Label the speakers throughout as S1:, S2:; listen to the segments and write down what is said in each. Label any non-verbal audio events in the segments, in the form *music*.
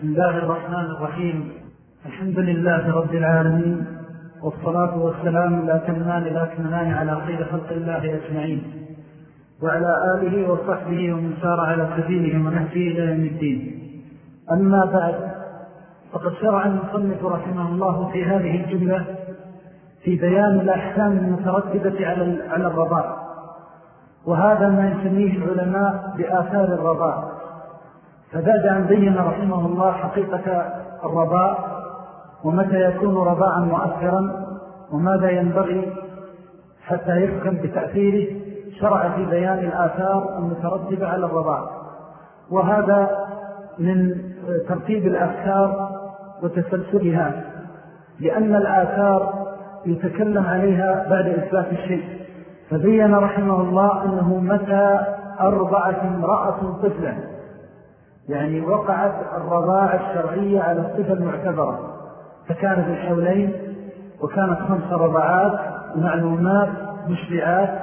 S1: بسم الله الرحمن الرحيم. الحمد لله رب العالمين والصلاة والسلام لا تنمان على خير خلق الله أجمعين وعلى آله وصحبه ومن سار على سبيله ونهجه إلى يوم الدين. أما بعد فقد شرع المصنف رحمه الله في هذه الجملة في بيان الأحكام المترتبة على الرضاء وهذا ما يسميه العلماء بآثار الرضاء فبعد أن بين رحمه الله حقيقة الرضاء ومتى يكون رضاء مؤثرا وماذا ينبغي حتى يحكم بتأثيره شرع في بيان الآثار المترتبة على الرضاء. وهذا من ترتيب الأفكار وتسلسلها لأن الآثار يتكلم عليها بعد إثبات الشيء. فبين رحمه الله أنه متى أرضعت امرأة طفلا. يعني وقعت الرضاعة الشرعية على الصفة المعتبرة فكانت الحولين وكانت خمس رضعات معلومات مشبعات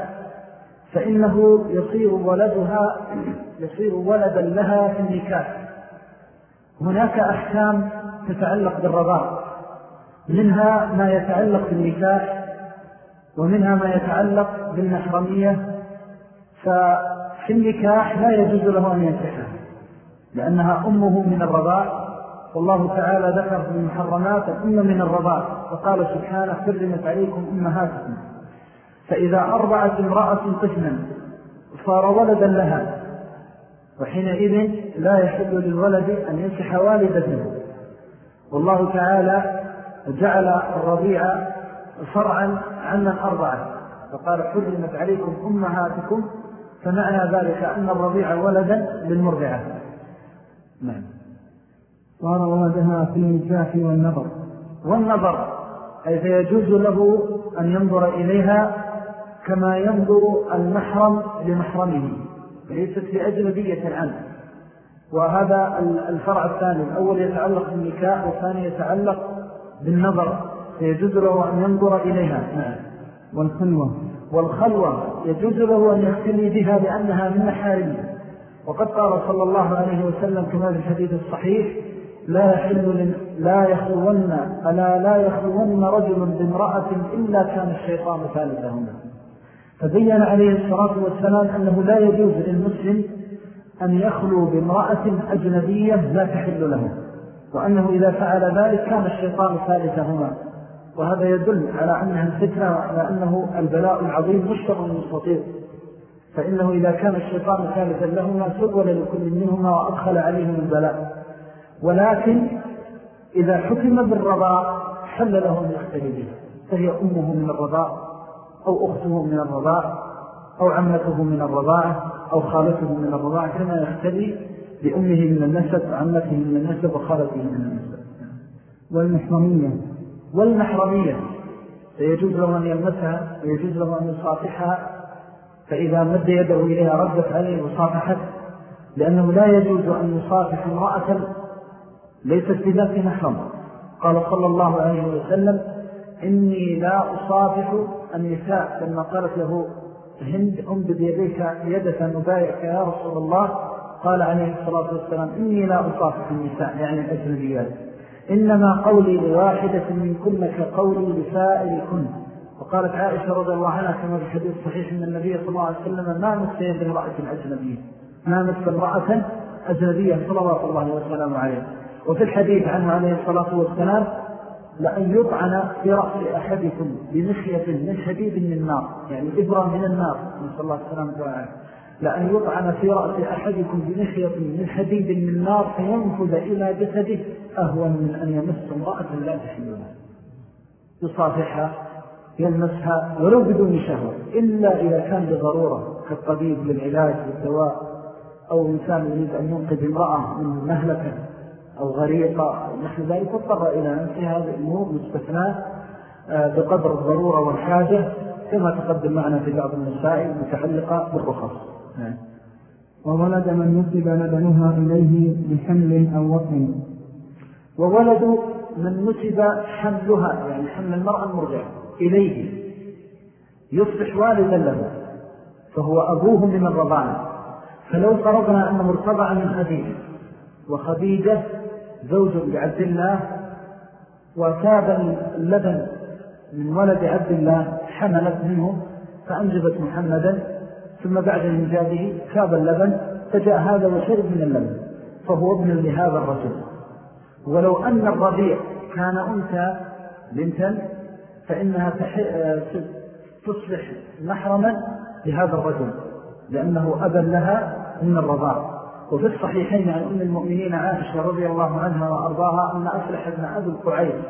S1: فإنه يصير ولدها يصير ولدا لها في النكاح. هناك أحكام تتعلق بالرضاع منها ما يتعلق بالنكاح ومنها ما يتعلق بالمحرمية ففي النكاح لا يجوز له أن ينكحها. لأنها أمه من الرضاع. والله تعالى ذكر في المحرمات الأم من الرضاع وقال سبحانه كرمت عليكم أمهاتكم. فإذا أرضعت امرأة طفلا صار ولدا لها وحينئذ لا يحل للولد أن ينسح والدته. والله تعالى جعل الرضيع فرعا عمن أرضعت فقال حرمت عليكم أمهاتكم. فمعنى ذلك أن الرضيع ولدا للمرضعة.
S2: نعم. صار ولدها في النكاح والنظر.
S1: والنظر أي فيجوز له أن ينظر إليها كما ينظر المحرم لمحرمه. ليست لأجنبية عنه وهذا الفرع الثاني. الأول يتعلق بالنكاح والثاني يتعلق بالنظر. فيجوز له أن ينظر إليها. نعم.
S2: والخلوة.
S1: والخلوة. يجوز له أن يختلي بها لأنها من محارمه. وقد قال صلى الله عليه وسلم كما في الحديث الصحيح لا يحل لا يخلون ألا لا يخلون رجل بامرأة إلا كان الشيطان ثالثهما. فبين عليه الصلاة والسلام أنه لا يجوز للمسلم أن يخلو بامرأة أجنبية لا تحل له وأنه إذا فعل ذلك كان الشيطان ثالثهما. وهذا يدل على أنها الفتنة وعلى أنه البلاء العظيم مشتر مستطير فإنه إذا كان الشيطان ثالثا لهما سرول لكل منهما وأدخل عليهم البلاء. ولكن إذا حكم بالرضاء حل له من فهي أمه من الرضاء أو أخته من الرضاء أو عمته من الرضاعة أو خالته من الرضاعة كما يختلي بأمه من النسب وعمته من النسب وخالته من النسب.
S2: والمحرمية
S1: والمحرمية. فيجوز له أن يلمسها ويجوز له أن يصافحها فإذا مد يده إليها ردت عليه وصافحت لأنه لا يجوز أن يصافح امرأة ليست بذات محرم. قال صلى الله عليه وسلم إني لا أصافح النساء لما قالت له هند أمدد يديك يدك نبايعك يا رسول الله. قال عليه الصلاة والسلام إني لا أصافح النساء يعني الأجنبيات. إنما قولي لواحدة من كل كقولي لسائر كن وقالت عائشة رضي الله عنها كما في الحديث الصحيح أن النبي صلى الله عليه وسلم ما مس يد امرأة أجنبية. ما مس امرأة أجنبية صلى الله عليه وسلم عليه. وفي الحديث عنه عليه الصلاة والسلام لأن يطعن في رأس أحدكم بمخية من حديد من النار. يعني إبرة من النار نسأل الله السلام عليه لأن يطعن في رأس أحدكم بمخية من حديد من النار فينفذ إلى جسده أهون من أن يمس امرأة لا تحلونها يصافحها يلمسها ولو بدون شهوة. إلا إذا كان بضرورة كالطبيب للعلاج والدواء أو إنسان يريد أن ينقذ امرأة من مهلكة أو غريقة نحن ذلك اضطر إلى أنفسها هذه الأمور مستثناء آه، بقدر الضرورة والحاجة كما تقدم معنا في بعض المسائل المتعلقة بالرخص. نعم.
S2: وولد من نسب لبنها إليه بحمل أو وطن
S1: وولد من نسب حملها يعني حمل المرأة المرجع إليه يصبح والدا له فهو أبوه من الرضاعة. فلو فرضنا أنه ارتضع من خديجة وخديجة زوج لعبد الله وكاب اللبن من ولد عبد الله حملت منه فأنجبت محمدا ثم بعد إنجابه كاب اللبن فجاء هذا وشرب من اللبن فهو ابن لهذا الرجل. ولو أن الربيع كان أنثى بنتا فإنها تصبح محرما لهذا الرجل لأنه أبا لها من الرضاع. وفي الصحيحين عن أم المؤمنين عائشة رضي الله عنها وأرضاها أن أفلح ابن أبي القعيد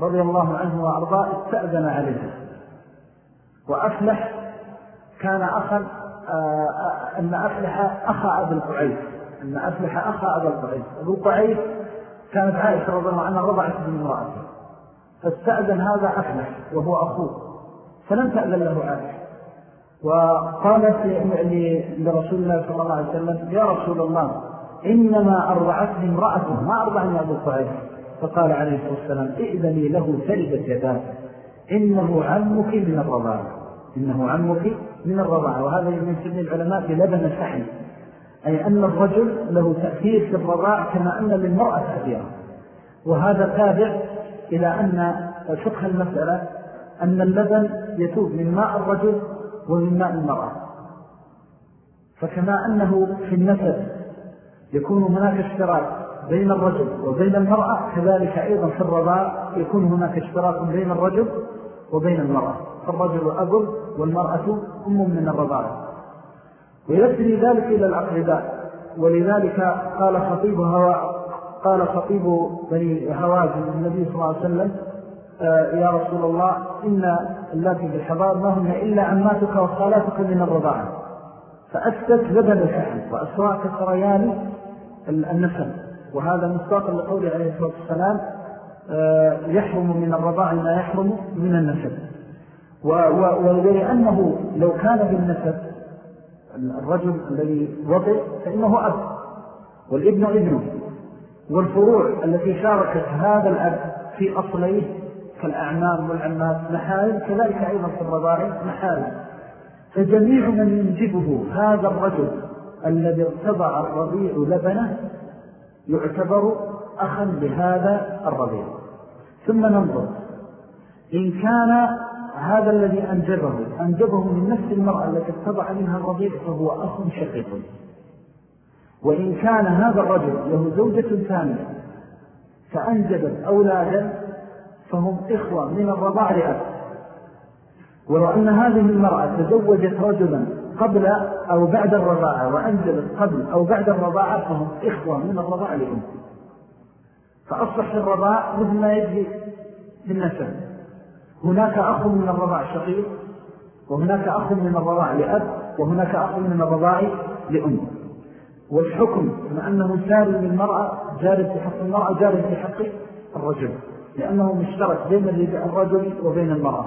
S1: رضي الله عنه وأرضاه استأذن عليها. وأفلح كان أخا آه، أن أفلح أخا أبي القعيد أن أفلح أخا أبي القعيد. أبو القعيد كانت عائشة رضي الله عنها رضعت من امرأته فاستأذن هذا أفلح وهو أخوه فلم تأذن له عائشة. وقالت لرسول الله صلى الله عليه وسلم يا رسول الله إنما أرضعتني امرأة ما أرضعني أبو القعيد فقال عليه الصلاة والسلام ائذني له سلبت يداه إنه عمك من الرضاعة إنه عمك من الرضاعة. وهذا من سن العلماء بلبن سحن أي أن الرجل له تأثير في الرضاع كما أن للمرأة تأثيرا وهذا تابع إلى أن فقه المسألة أن اللبن يتوب من ماء الرجل ومن ماء المرأة. فكما أنه في النسب يكون هناك اشتراك بين الرجل وبين المرأة كذلك أيضا في الرضاء يكون هناك اشتراك بين الرجل وبين المرأة. فالرجل أب والمرأة أم من الرضاء ويسري ذلك إلى الأقرباء ولذلك قال خطيب هوا قال خطيب بني هوازن النبي صلى الله عليه وسلم آه، يا رسول الله إن اللاتي بالحضار ما هن إلا عماتك وصالاتك من الرضاعة فأسكت لبن الححن وأسواك سريان النسل. وهذا مستاق لقول عليه الصلاة والسلام آه، يحرم من الرضاع ما يحرم من النسب ولأنه لو كان بالنسب الرجل الذي وضع فإنه أب. والابن ابنه والفروع التي شاركت هذا الأب في أصليه كالأعمام والعمات محارم. كذلك أيضا في الرضاع محارم. فجميع من ينجبه هذا الرجل الذي ارتضع الرضيع لبنه يعتبر أخا بهذا الرضيع. ثم ننظر. إن كان هذا الذي أنجبه أنجبه من نفس المرأة التي اتبع منها الرضيع فهو أخ شقيق. وإن كان هذا الرجل له زوجة ثانية فأنجبت أولادا فهم إخوة من الرضاع لأب ولو أن هذه المرأة تزوجت رجلا قبل أو بعد الرضاعة وأنزلت قبل أو بعد الرضاعة فهم إخوة من الرضاعة لأم فأصبح الرضاع مثل ما يجري بالنسب هناك أخ من الرضاع شقيق وهناك أخ من الرضاع لأب وهناك أخ من الرضاع لأم. والحكم مع أنه ساري للمرأة جاري في حق المرأة جاري في حق الرجل. لأنه مشترك بين الرجل وبين المرأة.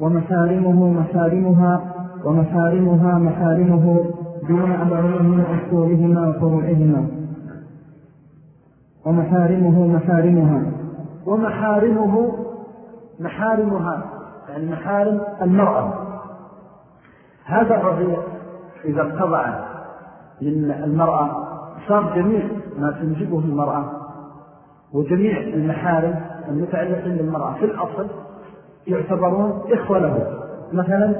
S2: ومحارمه محارمها ومحارمها محارمه دون أبعين من أصولهما وفروعهما. ومحارمه محارمها
S1: ومحارمه محارمها يعني محارم المرأة. هذا الرضيع إذا ارتضع من المرأة صار جميع ما تنجبه المرأة وجميع المحارم المتعلقين بالمرأة في الأصل يعتبرون إخوة له. مثلا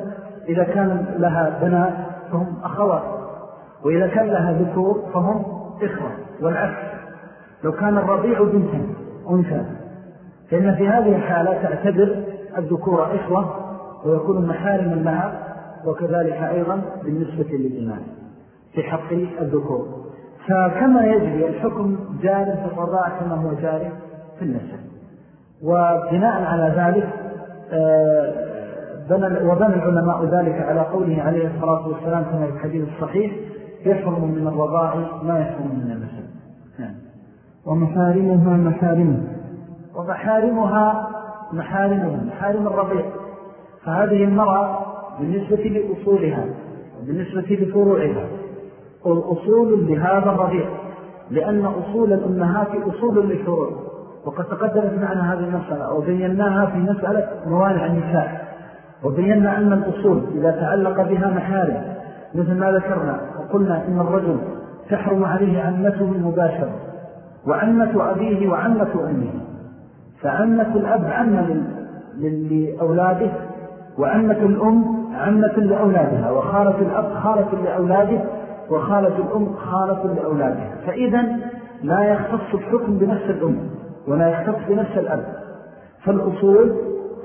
S1: إذا كان لها بنات فهم أخوات وإذا كان لها ذكور فهم إخوة. والعكس لو كان الرضيع بنتا أنثى فإن في هذه الحالة تعتبر الذكور إخوة ويكون محارما لها وكذلك أيضا بالنسبة للإيمان في حق الذكور. فكما يجري الحكم جاري في الرضاع كما هو جاري في النسل وبناء على ذلك آه، وبنى العلماء ذلك على قوله عليه الصلاة والسلام كما في الحديث الصحيح يحرم من الرضاع ما يحرم من النسل
S2: نعم. ومحارمها محارمه
S1: ومحارمها محارمها محارم الرضيع. فهذه المرأة بالنسبة لأصولها وبالنسبة لفروعها أصول لهذا الرضيع لأن أصول الأمهات أصول للفروع وقد تقدمت معنا هذه المسألة وبيناها في مسألة موانع النساء. وبينا أن الأصول إذا تعلق بها محارم مثل ما ذكرنا وقلنا إن الرجل تحرم عليه عمته المباشرة وعمة أبيه وعمة أمه. فعمة الأب عمة لأولاده وعمة الأم عمة لأولادها. وخالة الأب خالة لأولاده وخالة الأم خالة لأولادها. فإذا لا يختص الحكم بنفس الأم ولا يختص بنفس الأب. فالأصول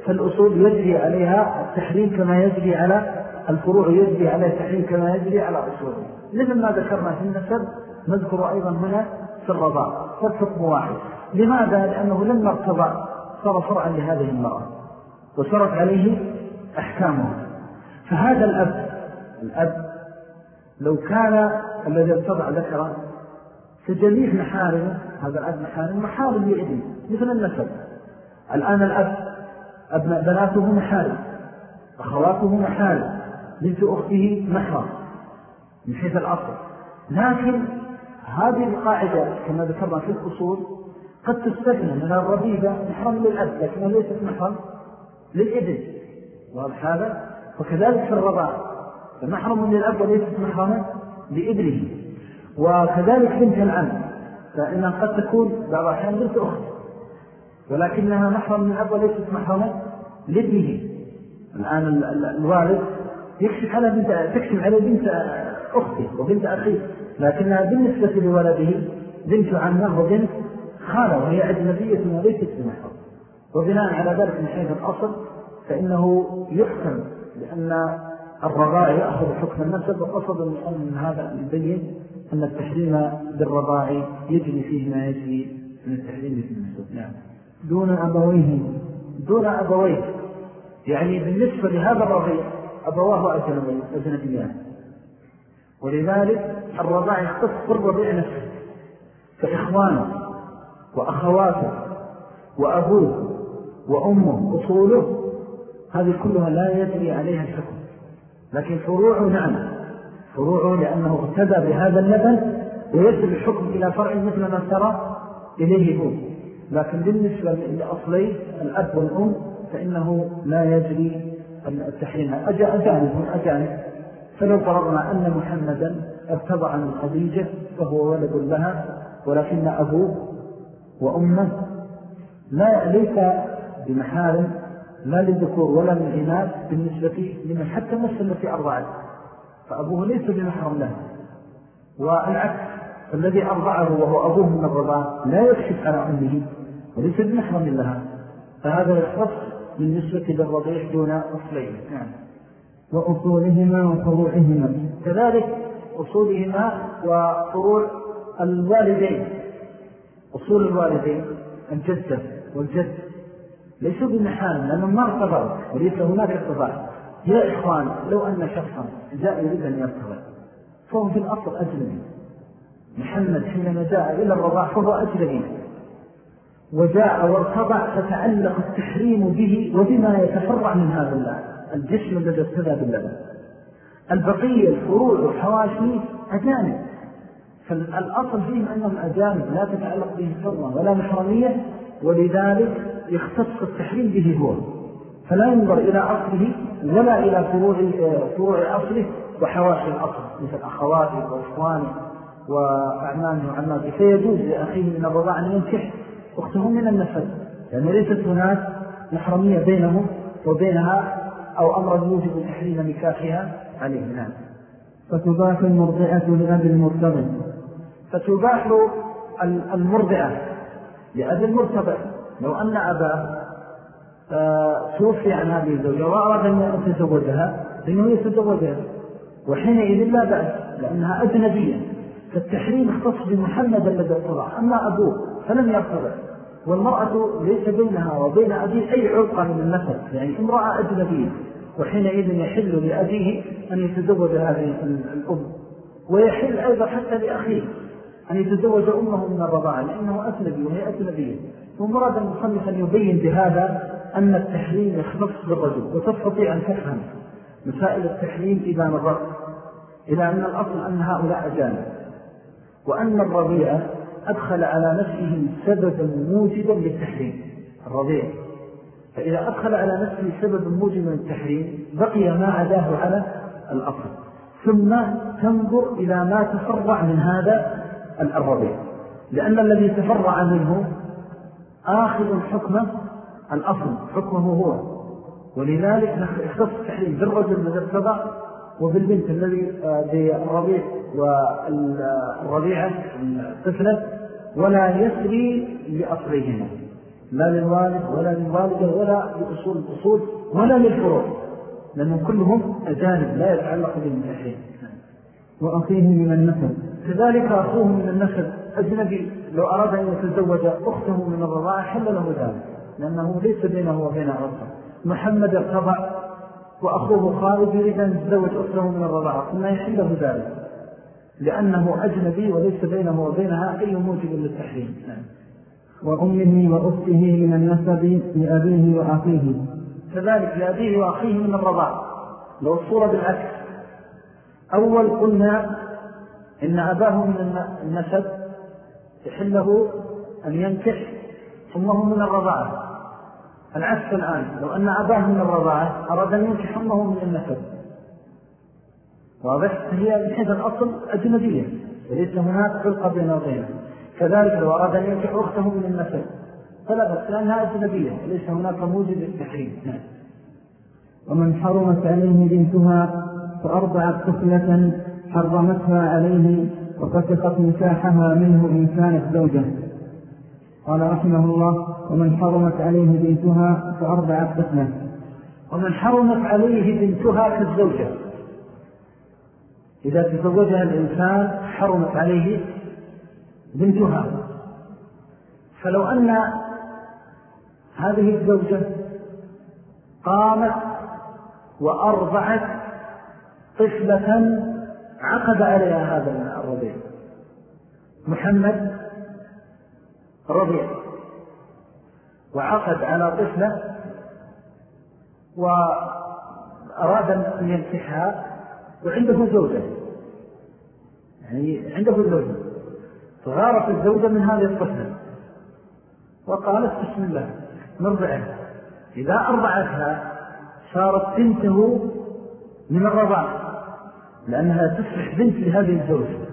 S1: فالأصول يجري عليها التحريم كما يجري على الفروع يجري على التحريم كما يجري على أصوله مثل ما ذكرنا في النسب نذكر أيضا هنا في الرضاء. فالحكم واحد. لماذا؟ لأنه لما ارتضى صار فرعا لهذه المرأة. وصرت عليه أحكامه. فهذا الأب الأب لو كان الذي ارتضع ذكره فجميع محارمه هذا الأب محارم محارم لإذن مثل النسب. الآن الأب أبناء بناته محارم أخواته محارم بنت أخته محرم من حيث الأصل. لكن هذه القاعدة كما ذكرنا في الأصول قد تستثنى من الربيبة محرم للأب لكنها ليست محرم للإبن. واضح هذا؟ وكذلك في الرضاع فمحرم للأب وليست محرمة لإبنه وكذلك بنت العم فإنها قد تكون بعض الأحيان بنت أخت ولكنها محرم من الأب وليست محرمة لابنه. الآن الوالد يكشف على بنت تكشف على بنت أخته وبنت أخيه لكنها بالنسبة لولده بنت عمه وبنت خالة وهي أجنبية وليست بمحرم وبناء على ذلك من حيث الأصل فإنه يحكم لأن الرضاع يأخذ حكم النسب وقصد من هذا يبين أن التحريم بالرضاع يجري فيه ما يجري من التحريم في النسب نعم.
S2: دون أبويه
S1: دون أبويه. يعني بالنسبة لهذا الرضيع أبواه أجنبيان ولذلك الرضاع يختص بالرضيع نفسه فإخوانه وأخواته وأبوه وأمه أصوله هذه كلها لا يجري عليها الحكم. لكن فروعه نعم. فروعه لأنه اغتدى بهذا اللبن ويجري الحكم إلى فرع مثل ما ترى إليه هو. لكن بالنسبة لأصلي الأب والأم فإنه لا يجري التحريم. أجانب من أجانب. فلو فرضنا أن محمدا ارتضع من خديجة وهو ولد لها ولكن أبوه وأمه لا ليس بمحارم لا للذكور ولا للإناث بالنسبة لمن حتى النفس التي أرضعت. فأبوه ليس بمحرم له. والعكس الذي أرضعه وهو أبوه من الرضاء لا يكشف على أمه وليس بمحرم لها فهذا يختص بالنسبة للرضيع دون أصلين.
S2: نعم. وأصولهما وفروعهما.
S1: كذلك أصولهما وفروع الوالدين. أصول الوالدين الجدة والجد. ليسوا بمحال لأنهم ما ارتضوا وليس هناك ارتضاء يا إخوان لو أن شخصا جاء يريد أن يرتضى فهو في الأصل أجنبي محمد حينما جاء إلى الرضاع فهو أجنبي وجاء وارتضع فتعلق التحريم به وبما يتفرع من هذا الجسم الذي ارتدى باللبن. البقية الفروع والحواشي أجانب. فالأصل فيهم أنهم أجانب لا تتعلق بهم حرمة ولا محرمية. ولذلك يختص التحريم به هو. فلا ينظر إلى أصله ولا إلى فروع, فروع أصله وحواشي الأصل مثل أخواته وإخوانه وأعمامه وعماته فيجوز لأخيه من الرضاع أن ينكح أخته من النسل لأن ليست هناك محرمية بينهم وبينها أو أمر يوجب تحريم نكاحها عليه. نعم.
S2: فتباح المرضعة لأب المرتبع
S1: فتباح المرضعة لأب المرتبع لو أن أباه آه، توفي عن هذه الزوجة وأراد أن يتزوجها فإنه يتزوجها وحينئذ لا بأس لأنها أجنبية. فالتحريم اختص بمحمد الذي ارتضع أما أبوه فلم يرتضع والمرأة ليس بينها وبين أبيه أي عرقة من النسل يعني امرأة أجنبية. وحينئذ يحل لأبيه أن يتزوج هذه الأم. ويحل أيضا حتى لأخيه أن يتزوج أمه من الرضاعة لأنه أجنبي وهي أجنبية. ومراد المصنف أن يبين بهذا أن التحريم يختص بالرجل وتستطيع أن تفهم مسائل التحريم إذا نظرت إلى أن الأصل أن هؤلاء أجانب. وأن الرضيع أدخل على نفسه سببا موجبا للتحريم الرضيع فإذا أدخل على نفسه سببا موجبا للتحريم بقي ما عداه على الأصل. ثم تنظر إلى ما تفرع من هذا الرضيع لأن الذي تفرع منه آخذ حكمه الأصل حكمه هو. ولذلك اختص تحريم بالرجل الذي ارتضى وبالبنت الذي آه، بالرضيع والرضيعة الطفلة ولا يسري لأصلهما. لا للوالد ولا للوالدة ولا لأصول الأصول ولا للفروع لأنهم كلهم أجانب لا يتعلق بهم تحريم
S2: وأخيه من النسب.
S1: كذلك أخوه من النسب أجنبي. لو أراد أن يتزوج أخته من الرضاعة حل له ذلك لأنه ليس بينه وبينها عرضة محمد ارتضع وأخوه خالد يريد أن يتزوج أخته من الرضاعة ثم يحل له ذلك. لأنه أجنبي وليس بينه وبينها أي موجب للتحريم.
S2: وأمه وأخته من النسب لأبيه وأخيه.
S1: كذلك لأبيه وأخيه من الرضاعة لو الصورة بالعكس. أول قلنا إن أباه من النسب يحله أن ينكح أمه من الرضاعة. العكس الآن لو أن أباه من الرضاعة أراد أن ينكح أمه من النسب. واضح؟ هي من حيث الأصل أجنبية وليس هناك فرقة بين وبينها كذلك لو أراد أن ينكح أخته من النسب فلا لأنها أجنبية وليس هناك موجب للتحريم. نعم.
S2: ومن حرمت عليه بنتها فأرضعت طفلة حرمتها عليه وفتقت نكاحها منه إن كانت زوجة. قال رحمه الله ومن حرمت عليه بنتها فأرضعت طفلة
S1: ومن حرمت عليه بنتها كالزوجة. إذا تزوجها الإنسان حرمت عليه بنتها. فلو أن هذه الزوجة قامت وأرضعت طفلة عقد عليها هذا الرضيع محمد رضيع وعقد على طفلة وأراد أن ينكحها وعنده زوجة. يعني عنده زوجة. فغارت الزوجة من هذه الطفلة. وقالت بسم الله. نرضعها إذا أرضعتها صارت بنته من الرضاع. لأنها تصبح بنت لهذه الزوجة.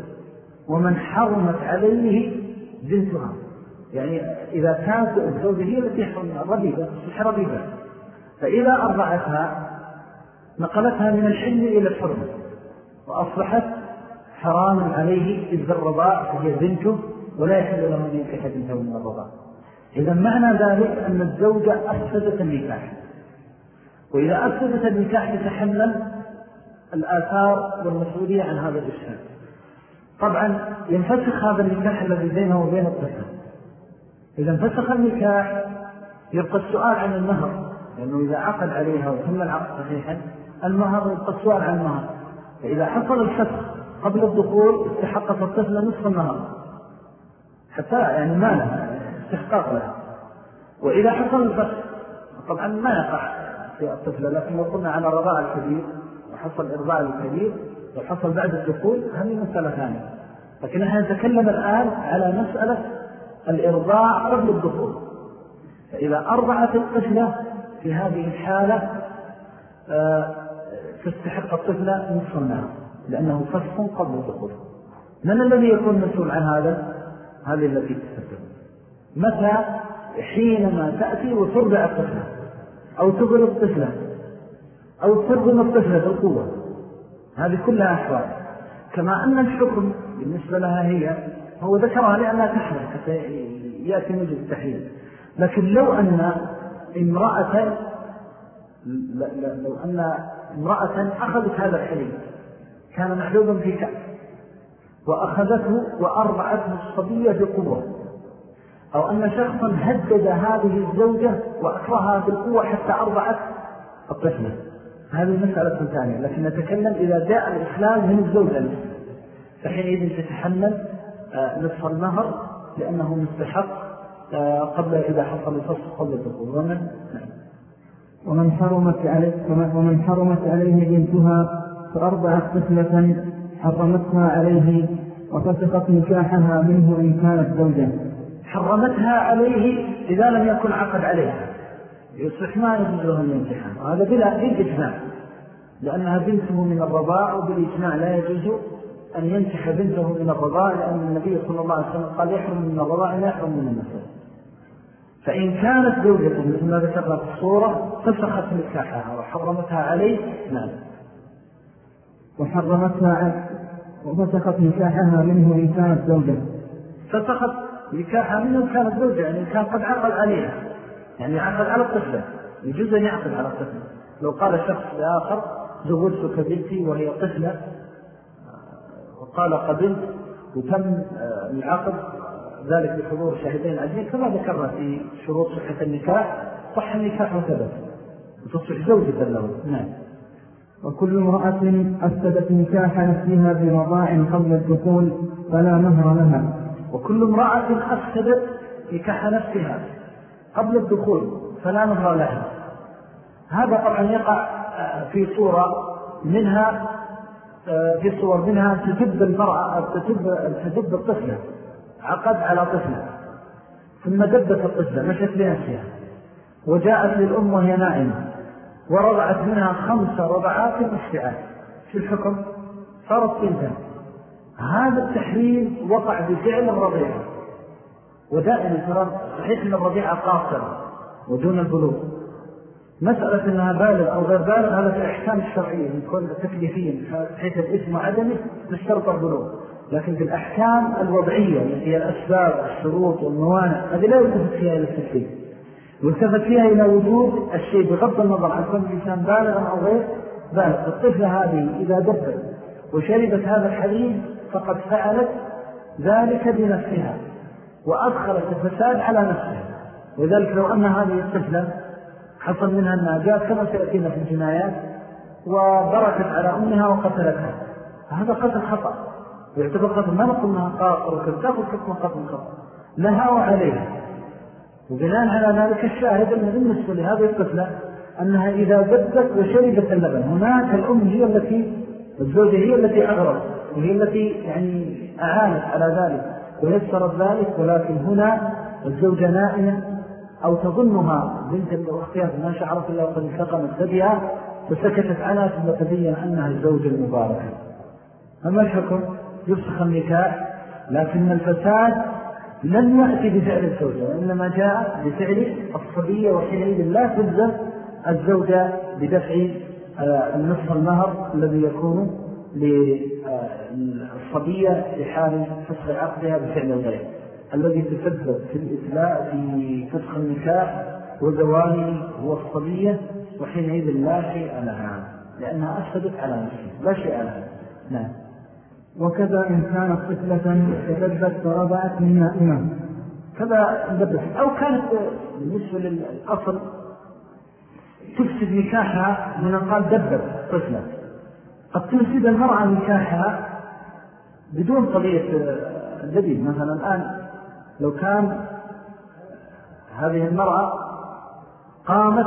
S1: ومن حرمت عليه بنتها يعني إذا كانت الزوجة هي التي ربيبة تصبح ربيبة. فإذا أرضعتها نقلتها من الحلم إلى الحرم وأصبحت حراما عليه إذ الرضاع فهي بنته ولا يحل له أن ينكح بنته من الرضاع. إذا معنى ذلك أن الزوجة أفسدت النكاح. وإذا أفسدت النكاح يتحمل الآثار والمسؤولية عن هذا الإشهاد. طبعا ينفسخ هذا النكاح الذي بينه وبين الطفل. إذا انفسخ النكاح يبقى السؤال عن المهر لأنه إذا عقد عليها وتم العقد صحيحا المهر يبقى السؤال عن المهر. فإذا حصل الفسخ قبل الدخول استحقت الطفل نصف النهر حتى يعني ما استحقاق لها وإذا حصل الفسخ طبعا ما يقع في الطفل لكن لو قلنا على رضاء الكبير وحصل إرضاء الكبير وحصل بعد الدخول هذه مسألة ثانية. لكن نحن نتكلم الآن على مسألة الإرضاع قبل الدخول. فإذا أرضعت الطفلة في هذه الحالة آه، تستحق الطفلة نصف النار لأنه فسق قبل الدخول. من الذي يكون مسؤول عن هذا؟ هذه التي تستخدم. متى؟ حينما تأتي وترضع الطفلة أو تغل الطفلة أو ترغم الطفلة بالقوة. هذه كلها أحوال. كما أن الحكم بالنسبة لها هي هو ذكرها لأنها تحمل حتى يأتي مجد التحليل لكن لو أن امرأة لو أن امرأة أخذت هذا الحليب كان محلوبا في كأس وأخذته وأرضعته الصبية بقوة. أو أن شخصا هدد هذه الزوجة وأكرهها بالقوة حتى أرضعت الطفلة. هذه مسألة ثانية لكن نتكلم إذا جاء الإخلال من الزوجة. فحينئذ تتحمل آه، نصف النهر لأنه مستحق آه، قبل إذا حصل الفصل قبل الدخول. ومن؟
S2: ومن حرمت عليه ومن حرمت عليه بنتها فأرضعت طفلة حرمتها عليه وفسخت نكاحها منه إن كانت زوجة.
S1: حرمتها عليه إذا لم يكن عقد عليها. يصبح ما يجوز له الانتحام وهذا بلا بالإجماع. لأنها بنته من الرضاع وبالإجماع لا يجوز أن ينكح بنته من الرضاع لأن النبي صلى الله عليه وسلم قال يحرم من الرضاع لا يحرم من النسل فإن كانت زوجته مثل ما ذكرنا في الصورة فسخت نكاحها وحرمتها عليه. نعم.
S2: وحرمتها وفسخت نكاحها منه إن كانت زوجة.
S1: فسخت نكاحها منه إن كانت زوجة يعني كان قد عقد عليها. يعني عقد على الطفلة. يجوز أن يعقد على الطفلة. لو قال شخص لآخر زوجتك بنتي وهي طفلة وقال قبلت وتم العقد ذلك بحضور شاهدين عدلين كما ذكرنا في شروط صحة النكاح. صح النكاح وثبت. وتصبح زوجة له نعم.
S2: وكل امرأة أفسدت نكاح نفسها برضاع قبل الدخول فلا مهر لها.
S1: وكل امرأة أفسدت نكاح نفسها. قبل الدخول فلا مهر لها. هذا طبعا يقع في صورة منها في صور منها تجب المرأة تجب الطفلة عقد على طفلة. ثم دبت الطفلة مشت لنفسها. وجاءت للأم وهي نائمة. ورضعت منها خمس رضعات مسفعات في الحكم؟ صارت بنتا هذا التحريم وقع بفعل الرضيعة ودائما ترى صحيح أن الرضيعة قاصرة ودون البلوغ. مسألة أنها بالغ أو غير بالغ هذا في الأحكام الشرعية يكون تكليفيا حيث الإثم وعدمه نشترط البلوغ. لكن في الأحكام الوضعية التي هي الأسباب والشروط والموانع هذه لا يلتفت فيها إلى التكليف. يلتفت فيها إلى وجود الشيء بغض النظر عن كون الإنسان بالغا أو غير بالغ. الطفلة هذه إذا دبت وشربت هذا الحليب فقد فعلت ذلك بنفسها. وأدخلت الفساد على نفسها. وذلك لو أن هذه الطفلة حصل منها أنها جاءت كما سيأتينا في الجنايات وبركت على أمها وقتلتها. هذا قتل خطأ. ويعتبر قتل ما نقول أنها قاطر وكذاب حكم قتل خطأ. لها وعليها. وبناء على ذلك الشاهد أنه بالنسبة لهذه الطفلة أنها إذا بدت وشربت اللبن هناك الأم هي التي الزوجة هي التي أغرب وهي التي يعني أعانت على ذلك. ويسرت ذلك ولكن هنا الزوجة نائمة أو تظنها بنت الأختيات ما شعرت الله وقد انتقمت ثديها فسكتت عنها ثم تبين أنها الزوجة المباركة. أما الحكم؟ يفسخ النكاح لكن الفساد لم يأتي بفعل الزوجة وإنما جاء بفعل الصبية وحينئذ لا تلزم الزوجة بدفع آه، النصف المهر الذي يكون للصبية في حال فسخ عقدها بفعل الغير الذي تسبب في الإسلاء في فسخ النكاح وزواله هو الصبية وحينئذ لا شيء لها لأنها أفسدت على نفسه لا شيء لها. نعم.
S2: وكذا إن كانت طفلة تدبت فرضعت من نائمة
S1: كذا بدت أو كانت بالنسبة للأصل تفسد نكاحها من قال دبت طفلة. قد تفسد المرأة نكاحها بدون قضية الدليل مثلا الآن لو كان هذه المرأة قامت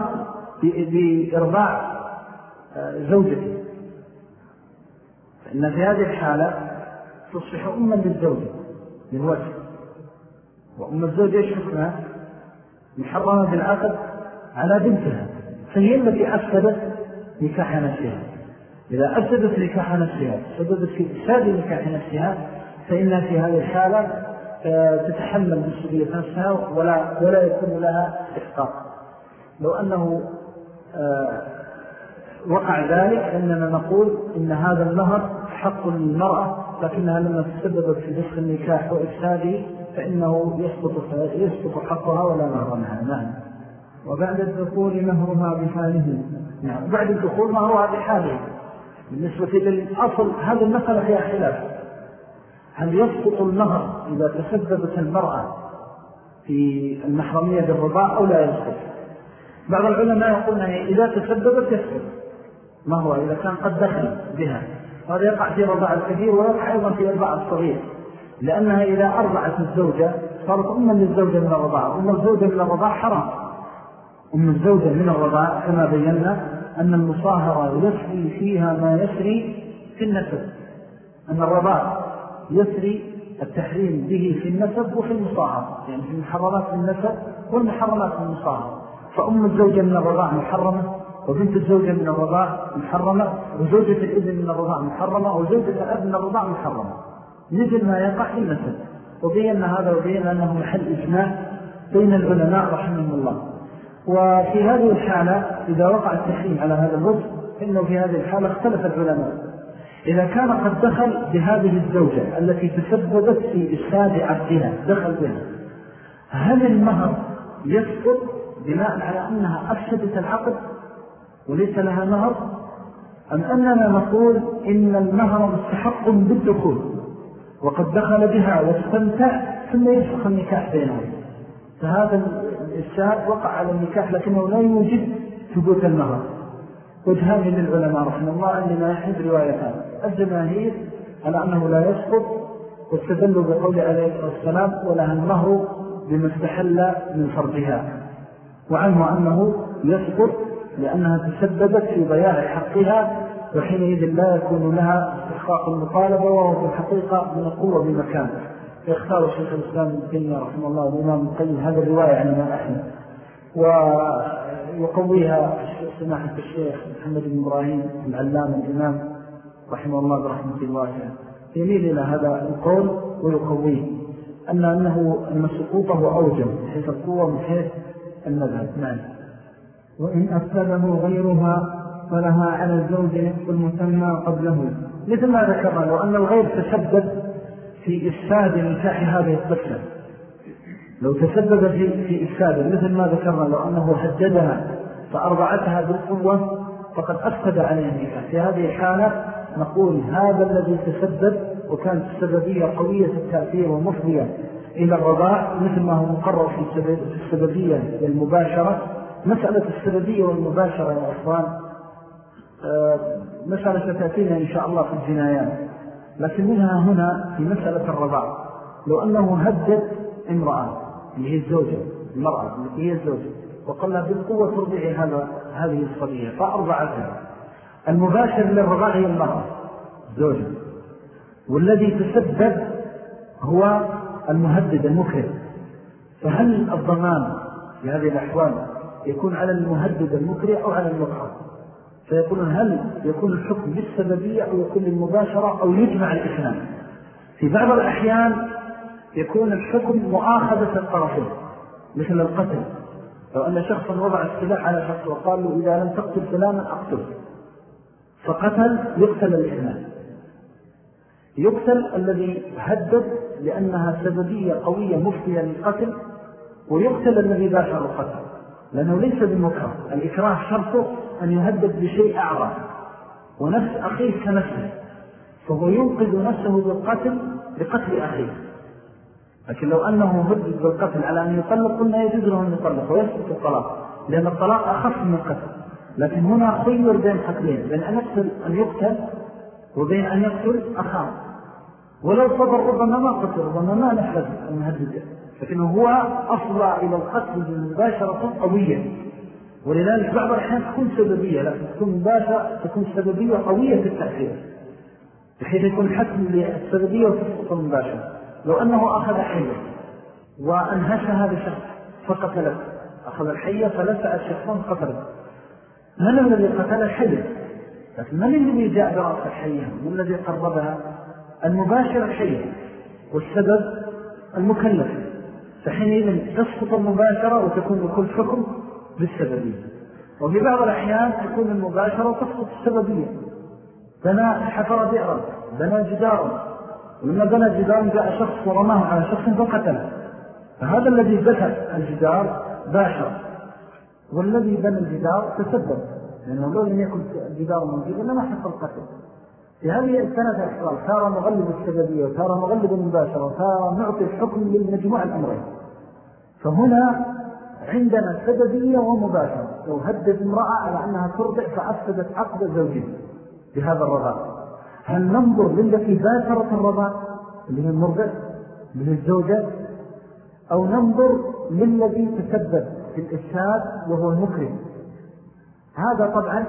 S1: بإرضاع زوجته فإن في هذه الحالة تصبح أما للزوجة للوجه وأم الزوجة حكمها؟ محرمة بالعقد على بنتها فهي التي أفسدت نكاح نفسها. إذا أفسدت نكاح نفسها سببت في إفساد نكاح نفسها فإنها في هذه الحالة آه، تتحمل مسؤولية نفسها ولا, ولا يكون لها إحقاق. لو أنه آه، وقع ذلك أننا نقول إن هذا النهر حق للمرأة لكنها لما تسببت في دخل النكاح وإفساده فإنه يسقط, يسقط حقها ولا مهرها نعم.
S2: وبعد الدخول مهرها بحاله.
S1: نعم. بعد الدخول مهرها بحاله. بالنسبة للأصل هذه المسألة فيها خلاف. هل يسقط المهر إذا تسببت المرأة في المحرمية بالرضاء أو لا يسقط؟ بعض العلماء يقولون إذا تسببت يسقط. ما هو؟ إذا كان قد دخل بها. هذا يقع في رضاء الكبير ويقع أيضا في رضاء الصغير. لأنها إذا أرضعت الزوجة صارت أما للزوجة من الرضاء أم الزوجة من الرضاء حرام. أم الزوجة من الرضاء كما بينا أن المصاهرة يسري فيها ما يسري في النسب أن الرضاء يسري التحريم به في النسب وفي المصاهرة يعني في محرمات النسب والمحرمات المصاهرة. فأم الزوجة من الرضاع محرمة وبنت الزوجة من الرضاع محرمة وزوجة الإذن من الرضاع محرمة وزوجة الأب من الرضاع محرمة. مثل ما يقع في النسل وبينا هذا وبينا أنه محل إجماع بين العلماء رحمه الله. وفي هذه الحالة إذا وقع التحريم على هذا الوجه إنه في هذه الحالة اختلف العلماء. إذا كان قد دخل بهذه الزوجة التي تسببت في إفساد عقدها دخل بها هل المهر يسقط بناء على أنها أفسدت العقد وليس لها مهر؟ أم أننا نقول إن المهر مستحق بالدخول وقد دخل بها واستمتع ثم يفسخ النكاح بينهم فهذا الإفساد وقع على النكاح لكنه لا يوجد ثبوت المهر. وجهان للعلماء رحمه الله عندما يحب روايتان. الجماهير على أنه لا يسقط واستدلوا بقول عليه السلام ولها المهر بما استحل من فرضها وعنه أنه يسقط لأنها تسببت في ضياع حقها وحينئذ لا يكون لها استحقاق المطالبة وهو في الحقيقة من القوة بمكان يختار الشيخ الإسلام ابن رحمه الله الإمام القيم هذا الرواية عن الإمام أحمد. ويقويها سماحة الشيخ محمد بن إبراهيم العلام الإمام رحمه الله برحمة الله يميل إلى هذا القول ويقويه. أن أنه أن سقوطه أوجه حيث القوة من حيث المذهب. نعم.
S2: وإن أفسده غيرها فلها على الزوج نفس المسمى قبله.
S1: مثل ما ذكرنا لو أن الغير تسبب في إفساد نكاح هذه الطفلة. لو تسبب في, في إفساد مثل ما ذكرنا لو أنه هددها فأرضعتها بالقوة فقد أفسد عليها النكاح في هذه الحالة نقول هذا الذي تسبب وكانت السببية قوية التأثير ومفضية إلى الرضاع مثل ما هو مقرر في السببية والمباشرة مسألة السببية والمباشرة يا أخوان آه، مسألة تأتينا إن شاء الله في الجنايات. لكن منها هنا في مسألة الرضاع. لو أنه هدد امرأة اللي هي الزوجة المرأة التي هي الزوجة وقال لها بالقوة ترضعي هذه الصبية فأرضعتها. المباشر للرضاع هي المرأة الزوجة والذي تسبب هو المهدد المكرم فهل الضمان في هذه الأحوال يكون على المهدد المكره أو على المكره فيقولون هل يكون الحكم بالسببية أو يكون للمباشرة أو يجمع الإثنان في بعض الأحيان يكون الحكم مؤاخذة الطرفين مثل القتل. لو أن شخصا وضع السلاح على شخص وقال له إذا لم تقتل فلانا أقتل. فقتل يقتل الإثنان يقتل الذي هدد لأنها سببية قوية مفتية للقتل ويقتل الذي باشر القتل. لأنه ليس بالمكره الإكراه شرطه أن يهدد بشيء أعظم. ونفس أخيه كنفسه. فهو ينقذ نفسه بالقتل لقتل أخيه. لكن لو أنه هدد بالقتل على أن يطلق قلنا يجوز له أن يطلق ويسكت الطلاق لأن الطلاق أخف من القتل. لكن هنا خير بين قتلين بين أن يقتل أن يقتل وبين أن يقتل أخاه. ولو صبر ربما ما قتل ربما ما نفذ المهدد. لكنه هو أصلى إلى القتل بالمباشرة قوية ولذلك بعض الأحيان تكون سببية لكن تكون مباشرة تكون سببية قوية في التأثير بحيث يكون حكم للسببية وتسقط المباشرة لو أنه أخذ حية وأنهش هذا الشخص فقتلت أخذ الحية فلسع الشخصان قتلت من الذي قتل الحية؟ لكن من الذي جاء برأس الحية؟ من الذي قربها؟ المباشر الحية والسبب المكلف. فحينئذ تسقط المباشرة وتكون لكل حكم بالسببية. وفي بعض الأحيان تكون المباشرة وتسقط السببية. بنى حفر بئرا بنى جدارا ولما بنى جدارا جاء شخص ورماه على شخص فقتله. فهذا الذي بنى الجدار باشر. والذي بنى الجدار تسبب. لأنه لو لم يكن الجدار موجودا لما حصل قتل. في هذه السنة الإحرار صار مغلب السببية وصار مغلب المباشرة وصار نعطي الحكم للمجموع الأمرين. فهنا عندنا سببية ومباشرة. لو هدد امرأة على أنها ترضع فأفسدت عقد زوجها بهذا الرضاء هل ننظر للتي باشرت الرضاء اللي هي المرضع اللي هي الزوجة؟ أو ننظر للذي تسبب في الإشهاد وهو المكرم هذا طبعا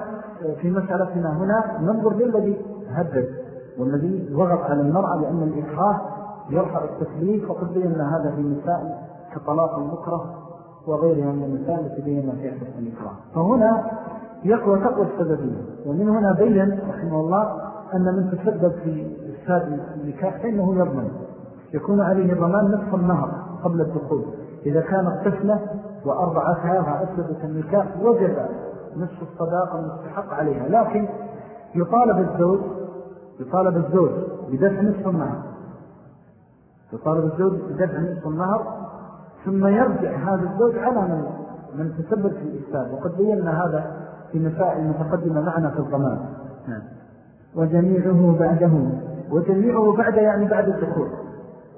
S1: في مسألتنا هنا ننظر للذي هدد والذي ضغط على المرأة لأن الإكراه يرفع التكليف وقد بينا هذا في مسائل كطلاق المكره وغيرها من المسائل التي بينا في أحدث الإكراه. فهنا يقوى تقوى السببية. ومن هنا بيّن رحمه الله أن من تسبب في إفساد النكاح فإنه يضمن. يكون عليه ضمان نصف النهر قبل الدخول. إذا كانت طفلة وأرضعتها فأسببت النكاح وجب نصف الصداقة المستحق عليها. لكن يطالب الزوج يطالب الزوج بدفع نصف النهر. يطالب الزوج بدفع نصف النهر ثم يرجع هذا الزوج على من, من تسبب في الإفساد. وقد بينا هذا في مسائل متقدمة معنا في الضمان. نعم.
S2: وجميعه بعده
S1: وجميعه بعد يعني بعد الدخول.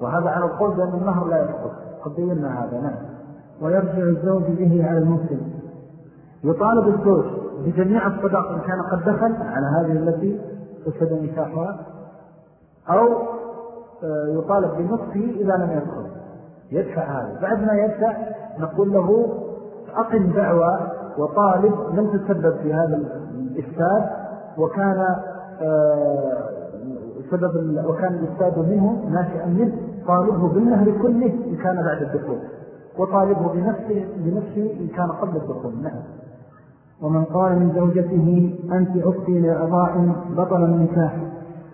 S1: وهذا على القول بأن النهر لا يدخل. قد بينا هذا نعم.
S2: ويرجع الزوج به على المسلم.
S1: يطالب الزوج بجميع الصداق إن كان قد دخل على هذه التي فسد نكاحها أو آه، يطالب بنصفه إذا لم يدخل. يدفع هذا. بعد ما يدفع نقول له أقم دعوة وطالب من تسبب في هذا الإفساد وكان آه، سبب وكان الإفساد منه ناشئا منه. طالبه بالنهر كله إن كان بعد الدخول. وطالبه بنفسه, بنفسه إن كان قبل الدخول. نعم.
S2: ومن قال من زوجته أنت أختي لأضاء بطل النكاح.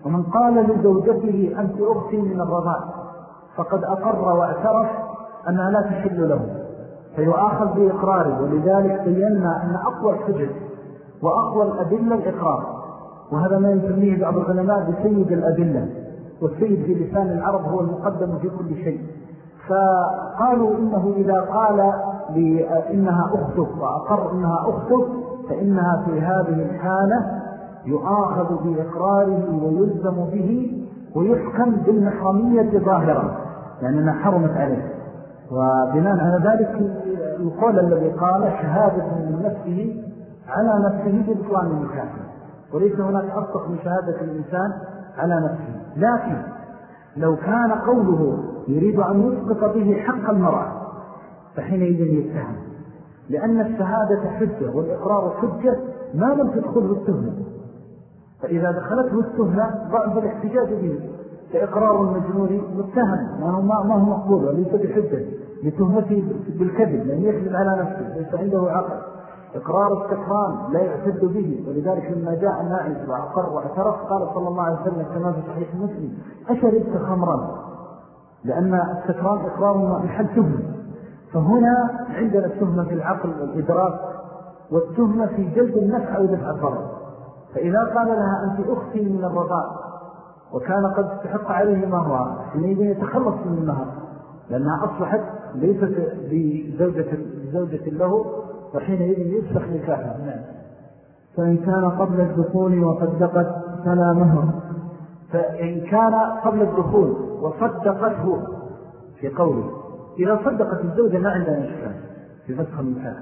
S1: ومن قال لزوجته أنت أختي من الرضاء فقد أقر واعترف أنها لا تحل له. فيؤاخذ بإقراره. ولذلك بينا أن أقوى الحجر وأقوى الأدلة الإقرار. وهذا ما يسميه بعض العلماء بسيد الأدلة. والسيد في لسان العرب هو المقدم في كل شيء. فقالوا إنه إذا قال إنها أخته وأقر إنها أخته فإنها في هذه الحالة يؤاخذ بإقراره ويلزم به ويحكم بالمحرمية يعني أنها حرمت عليه. وبناء على ذلك القول الذي قال شهادة من نفسه على نفسه بإطلان المكافر وليس هناك أصدق من شهادة الإنسان على نفسه. لكن لو كان قوله يريد أن يسقط به حق المرأة فحينئذ يتهم. لأن الشهادة حجة والإقرار حجة ما لم تدخله التهمة. فإذا دخلته التهمة ضعف الاحتجاج به. فإقرار المجنون متهم. ما هو, ما مقبول وليس بحجة. لتهمته بالكذب لأن يكذب على نفسه ليس عنده عقل. إقرار السكران لا يعتد به. ولذلك لما جاء النائز وأقر واعترف قال صلى الله عليه وسلم كما في صحيح مسلم أشربت خمرا. لأن السكران إقرار محل تهمة. فهنا عندنا التهمة في العقل والإدراك والتهمة في جلد النفع أو دفع الضرر. فإذا قال لها أنت أختي من الرضاء وكان قد استحق عليه ما هو حينئذ يتخلص من النهر لأنها أصبحت ليست بزوجة, بزوجة له وحينئذ يسخ نكاحها. نعم.
S2: فإن كان قبل الدخول وصدقت فلا مهر.
S1: فإن كان قبل الدخول وصدقته في قوله إذا صدقت الزوجة ما عندنا إشكال في فسخ النكاح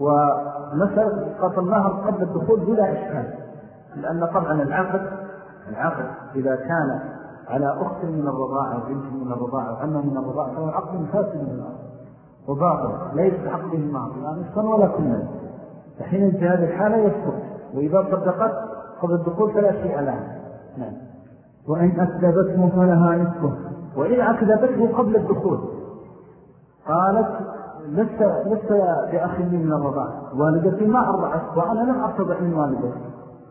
S1: ومسألة إسقاط النهر قبل الدخول بلا إشكال لأن طبعا العقد العقد إذا كان على أخت من الرضاعة بنت من الرضاعة وعمة من الرضاعة فهو عقد فاسد من الأرض. وباطل لا يستحق به المال لا نصفا ولا كلا. فحين في هذه الحالة يسقط وإذا صدقت قبل الدخول فلا شيء لها.
S2: نعم. وإن أكذبته فلها نصفه.
S1: وإن أكذبته قبل الدخول. قالت لست, لست بأخ لي من الرضاع والدتي ما أرضعت وأنا لم أرتضع من والدتي.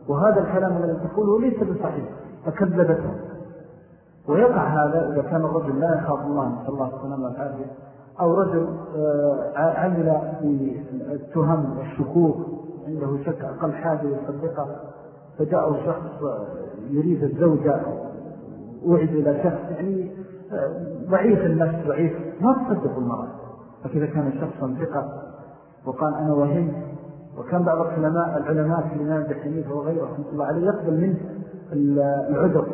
S1: وهذا الكلام الذي تقوله ليس بصحيح. فكذبته. ويقع هذا إذا كان الرجل لا يخاف الله نسأل الله السلام والعافية أو رجل آه، عمل بالتهم والشكوك عنده شك أقل حاجة يصدقه فجاءه شخص يريد الزوجة وعد إلى شخص يعني آه، ضعيف النفس ضعيف ما تصدق المرأة فكذا كان شخصا ثقة وقال أنا وهم وكان بعض العلماء العلماء في الإمام بحنيفة وغيره رحمة الله عليه يقبل منه العذر.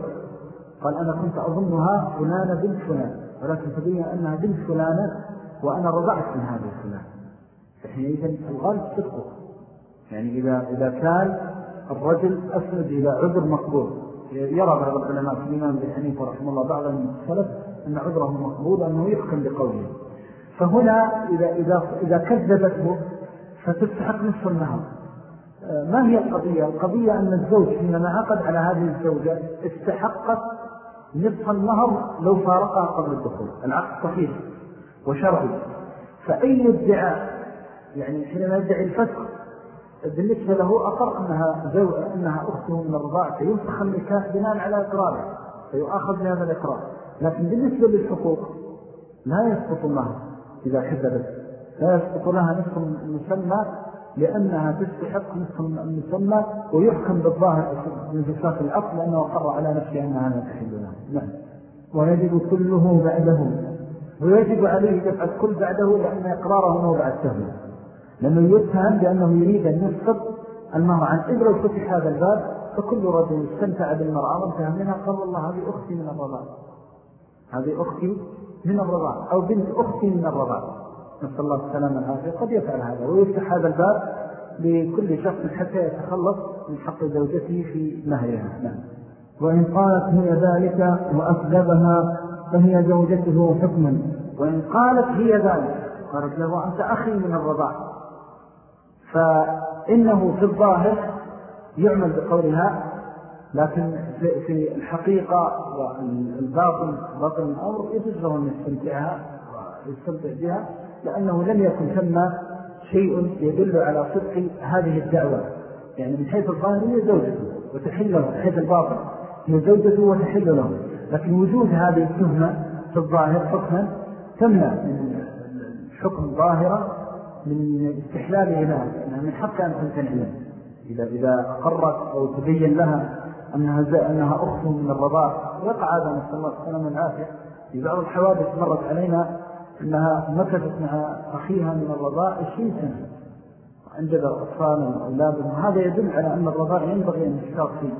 S1: قال أنا كنت أظنها فلانة بنت فلان ولكن تبين أنها بنت فلانة وأنا رضعت من هذه الفلان فحينئذ الغالب صدقه. يعني إذا, إذا كان الرجل أسند إلى عذر مقبول. يرى بعض العلماء في الإمام بحنيفة رحمه الله بعض السلف أن عذره مقبول أنه يحكم بقوله. فهنا إذا, إذا, إذا كذبته فتستحق نصف النهار ما هي القضية؟ القضية أن الزوج حينما عقد على هذه الزوجة استحقت نصف النهر لو فارقها قبل الدخول. العقد صحيح وشرعي. فأي ادعاء؟ يعني حينما يدعي الفسق بالنسبة له أقر أنها. أنها أخته من الرضاع فينفخ النكاح بناء على إقراره فيؤخذ بهذا الإقرار. لكن بالنسبة للحقوق لا يسقط الله إذا كذبت لا يسقط لها نصف المسمى لأنها تستحق نصف المسمى ويحكم بالظاهر من فساق العقل لأنه قر على نفسه أنها لا تحل لها نعم.
S2: ويجب كله بعده.
S1: ويجب عليه دفع الكل بعده لأن إقراره بعد سهل لأنه يتهم بأنه يريد أن يسقط المرأة عن إذ لو فتح هذا الباب فكل رجل استمتع بالمرأة وانتهى منها قال الله هذه أختي من الرضاء هذه أختي من الرضاع أو بنت أختي من الرضاع نسأل الله السلام العافية قد يفعل هذا ويفتح هذا الباب لكل شخص حتى يتخلص من حق زوجته في مهرها نعم.
S2: وإن قالت هي ذلك وأكذبها فهي زوجته حكما.
S1: وإن قالت هي ذلك قالت له أنت أخي من الرضاع فإنه في الظاهر يعمل بقولها لكن في الحقيقة والباطن باطن الأمر يجوز له أن يستمتعها ويستمتع بها لأنه لم يكن ثم شيء يدل على صدق هذه الدعوة. يعني من حيث الظاهر هي زوجته وتحل له من حيث الباطن هي زوجته وتحل له. لكن وجود هذه التهمة في الظاهر حكما تمنع من حكم ظاهرة من استحلاله لها من حق أن تمتنع له. إذا, إذا أقرت أو تبين لها أنها, أنها أخت من الرضاء وقع هذا نسأل الله السلام العافية. في بعض الحوادث مرت علينا أنها مكثت مع أخيها من الرضاء 20 سنة عندها أطفالا وأولادا وهذا يدل على أن الرضاء ينبغي أن يشتاق فيه.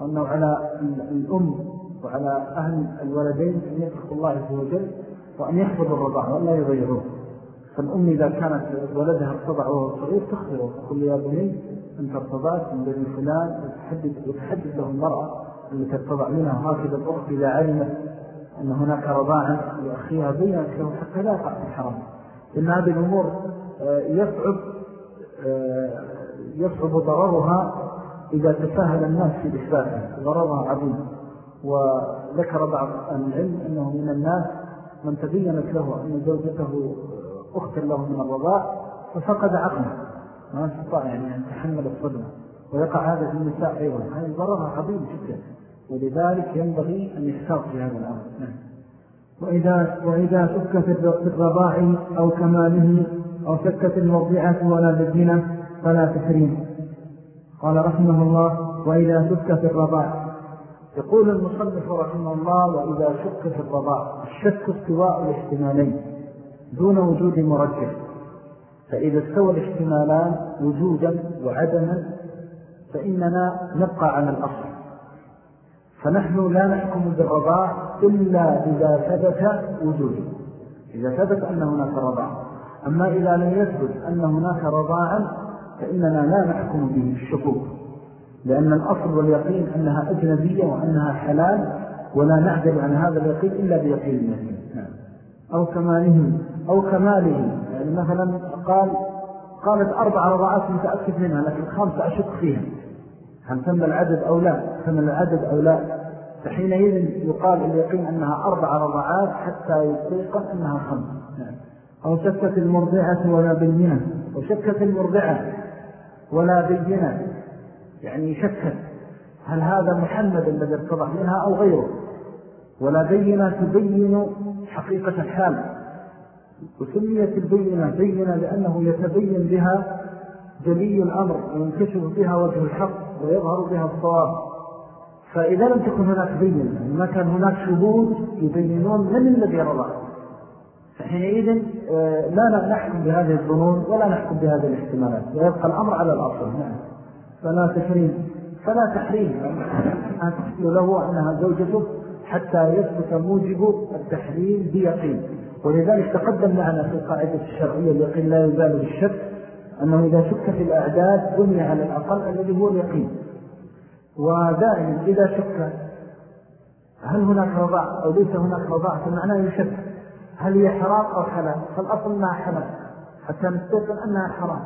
S1: وأنه على الأم وعلى أهل الولدين أن يتركوا الله عز وجل وأن يحفظوا الرضاع وأن لا يضيعوه فالأم إذا كانت ولدها ارتضع وهو صغير تخبره تقول يا بني أنت ارتضعت من بني فلان وتحدد, له المرأة التي ارتضع منها. هكذا الأخت إذا علمت أن هناك رضاعا لأخيها بينت له حتى لا في الحرام إن هذه الأمور آه، يصعب آه، يصعب ضررها إذا تساهل الناس في إثباتها. ضررها عظيم. وذكر بعض العلم أنه من الناس من تبينت له أن زوجته أخت له من الرضاء ففقد عقله. ما استطاع يعني أن تحمل الصدمة. ويقع هذا في النساء أيضا. هذا ضررها عظيم جدا. ولذلك ينبغي أن يحتاط في هذا الأمر. نعم.
S2: وإذا, وإذا شك في الرضاع أو كماله أو شكت المرضعة ولا بالزنا فلا تحريم. قال رحمه الله وإذا شك في الرضاع.
S1: يقول المصنف رحمه الله وإذا شك في الرضاع الشك استواء الاحتمالين دون وجود مرجح. فإذا استوى الاحتمالان وجودا وعدما فإننا نبقى على الأصل. فنحن لا نحكم بالرضاع إلا إذا ثبت وجوده إذا ثبت أن هناك رضاع. أما إذا لم يثبت أن هناك رضاعا فإننا لا نحكم به الشكوك. لأن الأصل واليقين أنها أجنبية وأنها حلال ولا نعدل عن هذا اليقين إلا بيقين النبي نعم.
S2: أو كماله
S1: أو كماله. يعني مثلا قال قالت أربع رضاعات متأكد منها لكن خمسة أشك فيها. هل تم العدد أو لا؟ تم العدد أو لا؟ فحينئذ يقال اليقين أنها أربع رضاعات حتى يطيق أنها خمس
S2: نعم. أو شكت المرضعة ولا بينة.
S1: وشكت المرضعة ولا بينة. يعني شكت. هل هذا محمد الذي ارتضح منها أو غيره؟ ولا بينة تبين حقيقة الحال. وسميت البينة بينة لأنه يتبين بها جلي الأمر وينكشف بها وجه الحق ويظهر بها الصواب. فإذا لم تكن هناك بينة يعني ما كان هناك شهود يبينون من الذي رضى. فحينئذ آه، لا نحكم بهذه الظنون ولا نحكم بهذه الاحتمالات. ويبقى الأمر على الأصل نعم.
S2: فلا تحريم.
S1: فلا تحريم. أن له أنها زوجته حتى يثبت موجب التحريم بيقين. ولذلك تقدم معنا في القاعدة الشرعية اليقين لا يزال بالشك أنه إذا شك في الأعداد بني على الأقل الذي هو اليقين. ودائما إذا شك هل هناك رضاع أو ليس هناك رضاع فمعناه يشك. هل هي حرام أو حلال؟ فالأصل أنها حلال حتى نستيقن أنها حرام.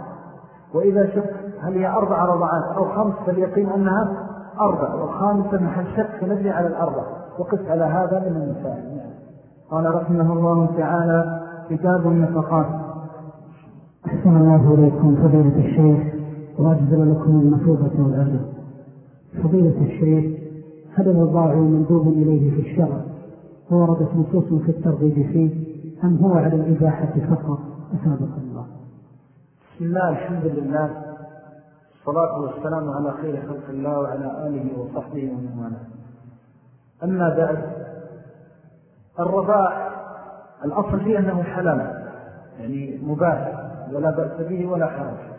S1: وإذا شك هل هي أربع رضاعات أو خمس فاليقين أنها أربع. والخامسة محل شك فنبني على الأربع. وقس على هذا من المسائل.
S2: قال رحمه الله تعالى كتاب النفقات. أحسن الله إليكم فضيلة الشيخ
S3: وأجزل لكم المثوبة والأجر فضيلة الشيخ هل الرضاع مندوب إليه في الشرع؟ ووردت نصوص في الترغيب فيه أم هو على الإباحة فقط؟ أثابك الله.
S1: بسم الله الحمد لله الصلاة والسلام على خير خلق الله وعلى آله وصحبه ومن والاه. أما بعد الرضاع الأصل فيه أنه حلال يعني مباح ولا بأس به ولا حرج.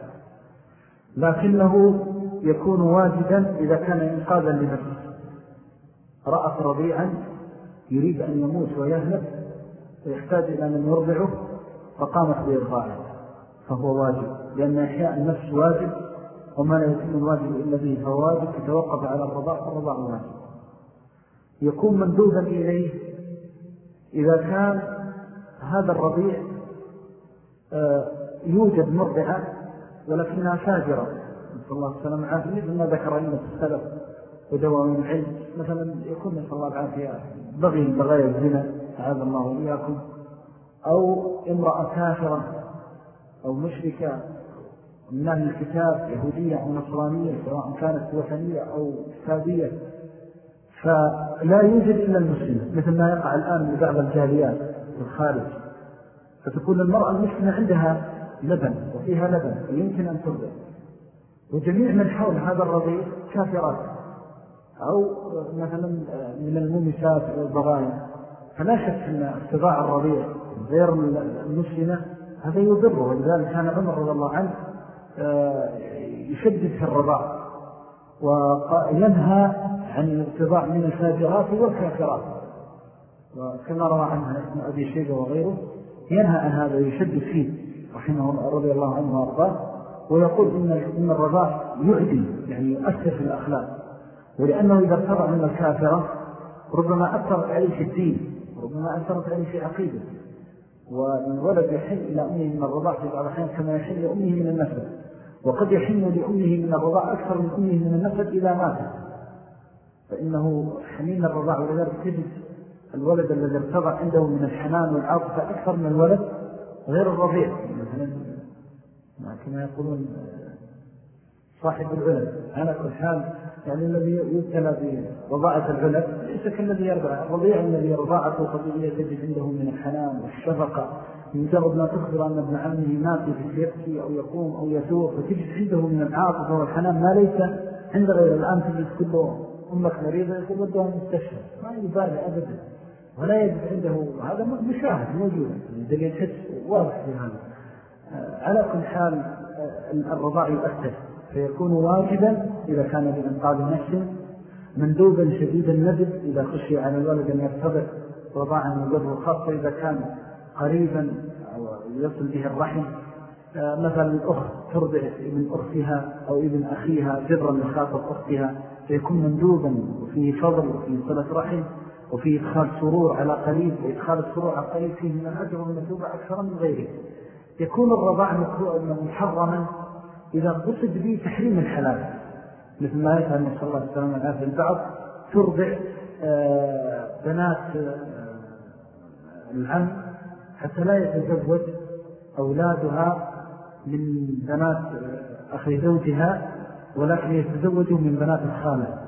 S1: لكنه يكون واجدا إذا كان إنقاذا لنفسه. رأت رضيعا يريد أن يموت ويهلك ويحتاج إلى من يرضعه فقامت بإرضاعه. فهو واجب لأن إحياء النفس واجب وما لا يتم الواجب إلا به فهو واجب يتوقف على الرضاع فالرضاع واجب. يكون مندوبا إليه إذا كان هذا الرضيع آه، يوجد مرضعة ولكنها فاجرة نسأل الله السلام عافية مثل ما ذكر علمة السلف ودوام العلم مثلا يكون نسأل الله العافية بغي بغاية الزنا هذا الله وإياكم. أو امرأة كافرة أو مشركة من الكتاب يهودية أو نصرانية سواء كانت وثنية أو كتابية فلا يوجد إلا المسلم مثل ما يقع الآن لبعض الجاليات في الخارج. فتكون المرأة المسلمة عندها لبن وفيها لبن ويمكن أن ترضع. وجميع من حول هذا الرضيع كافرات. أو مثلا من المومسات أو فلا شك أن اتباع الرضيع غير المسلمة هذا يضره. ولذلك كان عمر رضي الله عنه آه، يشدد في الرضاع. وينهى عن الارتضاع من الفاجرات والكافرات. وكما روى عنها ابن أبي شيبة وغيره ينهى عن هذا يشدد فيه رحمه رضي الله عنه وأرضاه ويقول إن, الرضاع يعدي يعني يؤثر في الأخلاق. ولأنه إذا ارتضع من الكافرة ربما أثرت عليه في الدين ربما أثرت عليه في عقيدة. والولد يحل إلى أمه من الرضاع في بعض الحين كما يحل لأمه من النسل وقد يحل لأمه من الرضاع أكثر من أمه من النسل إذا مات فإنه حنين الرضاع ولذلك تجد الولد الذي ارتضع عنده من الحنان والعاطفة أكثر من الولد غير الرضيع مثلا. كما يقولون صاحب العلم على كل حال يعني الذي يبتلى برضاعة العلم ليس كالذي يرضع. الرضيع الذي رضاعته طبيعية تجد عنده من الحنان والشفقة. مجرد ما تخبر أن ابن عمه مات يبكي أو يقوم أو يسوق وتجد عنده من العاطفة والحنان ما ليس عند غير الآن تجد كله أمك مريضة يقول ودها المستشفى ما يبالي أبدا. ولا يجد عنده هذا مشاهد موجود دليل يحس واضح في هذا. آه، على كل حال آه، الرضاع يؤثر. فيكون واجبا إذا كان بإنقاذ نفسه مندوبا شديد الندب إذا خشي على الولد أن يرتبط رضاعا وقبه خاصة إذا كان قريبا أو يصل به الرحم آه، مثلا الأخت ترضع ابن أختها أو ابن أخيها جبرا لخاطر أختها. فيكون مندوبا وفيه فضل وفيه صلة رحم وفيه إدخال سرور على قريب وإدخال السرور على قريب فيه من الأجر والمثوبة أكثر من غيره. يكون الرضاع محرما إذا قصد به تحريم الحلال. مثل ما يفعل نسأل الله السلام والعافية البعض ترضع آه، بنات آه، العم حتى لا يتزوج أولادها من بنات آه، أخي زوجها ولكن يتزوجوا من بنات الخالة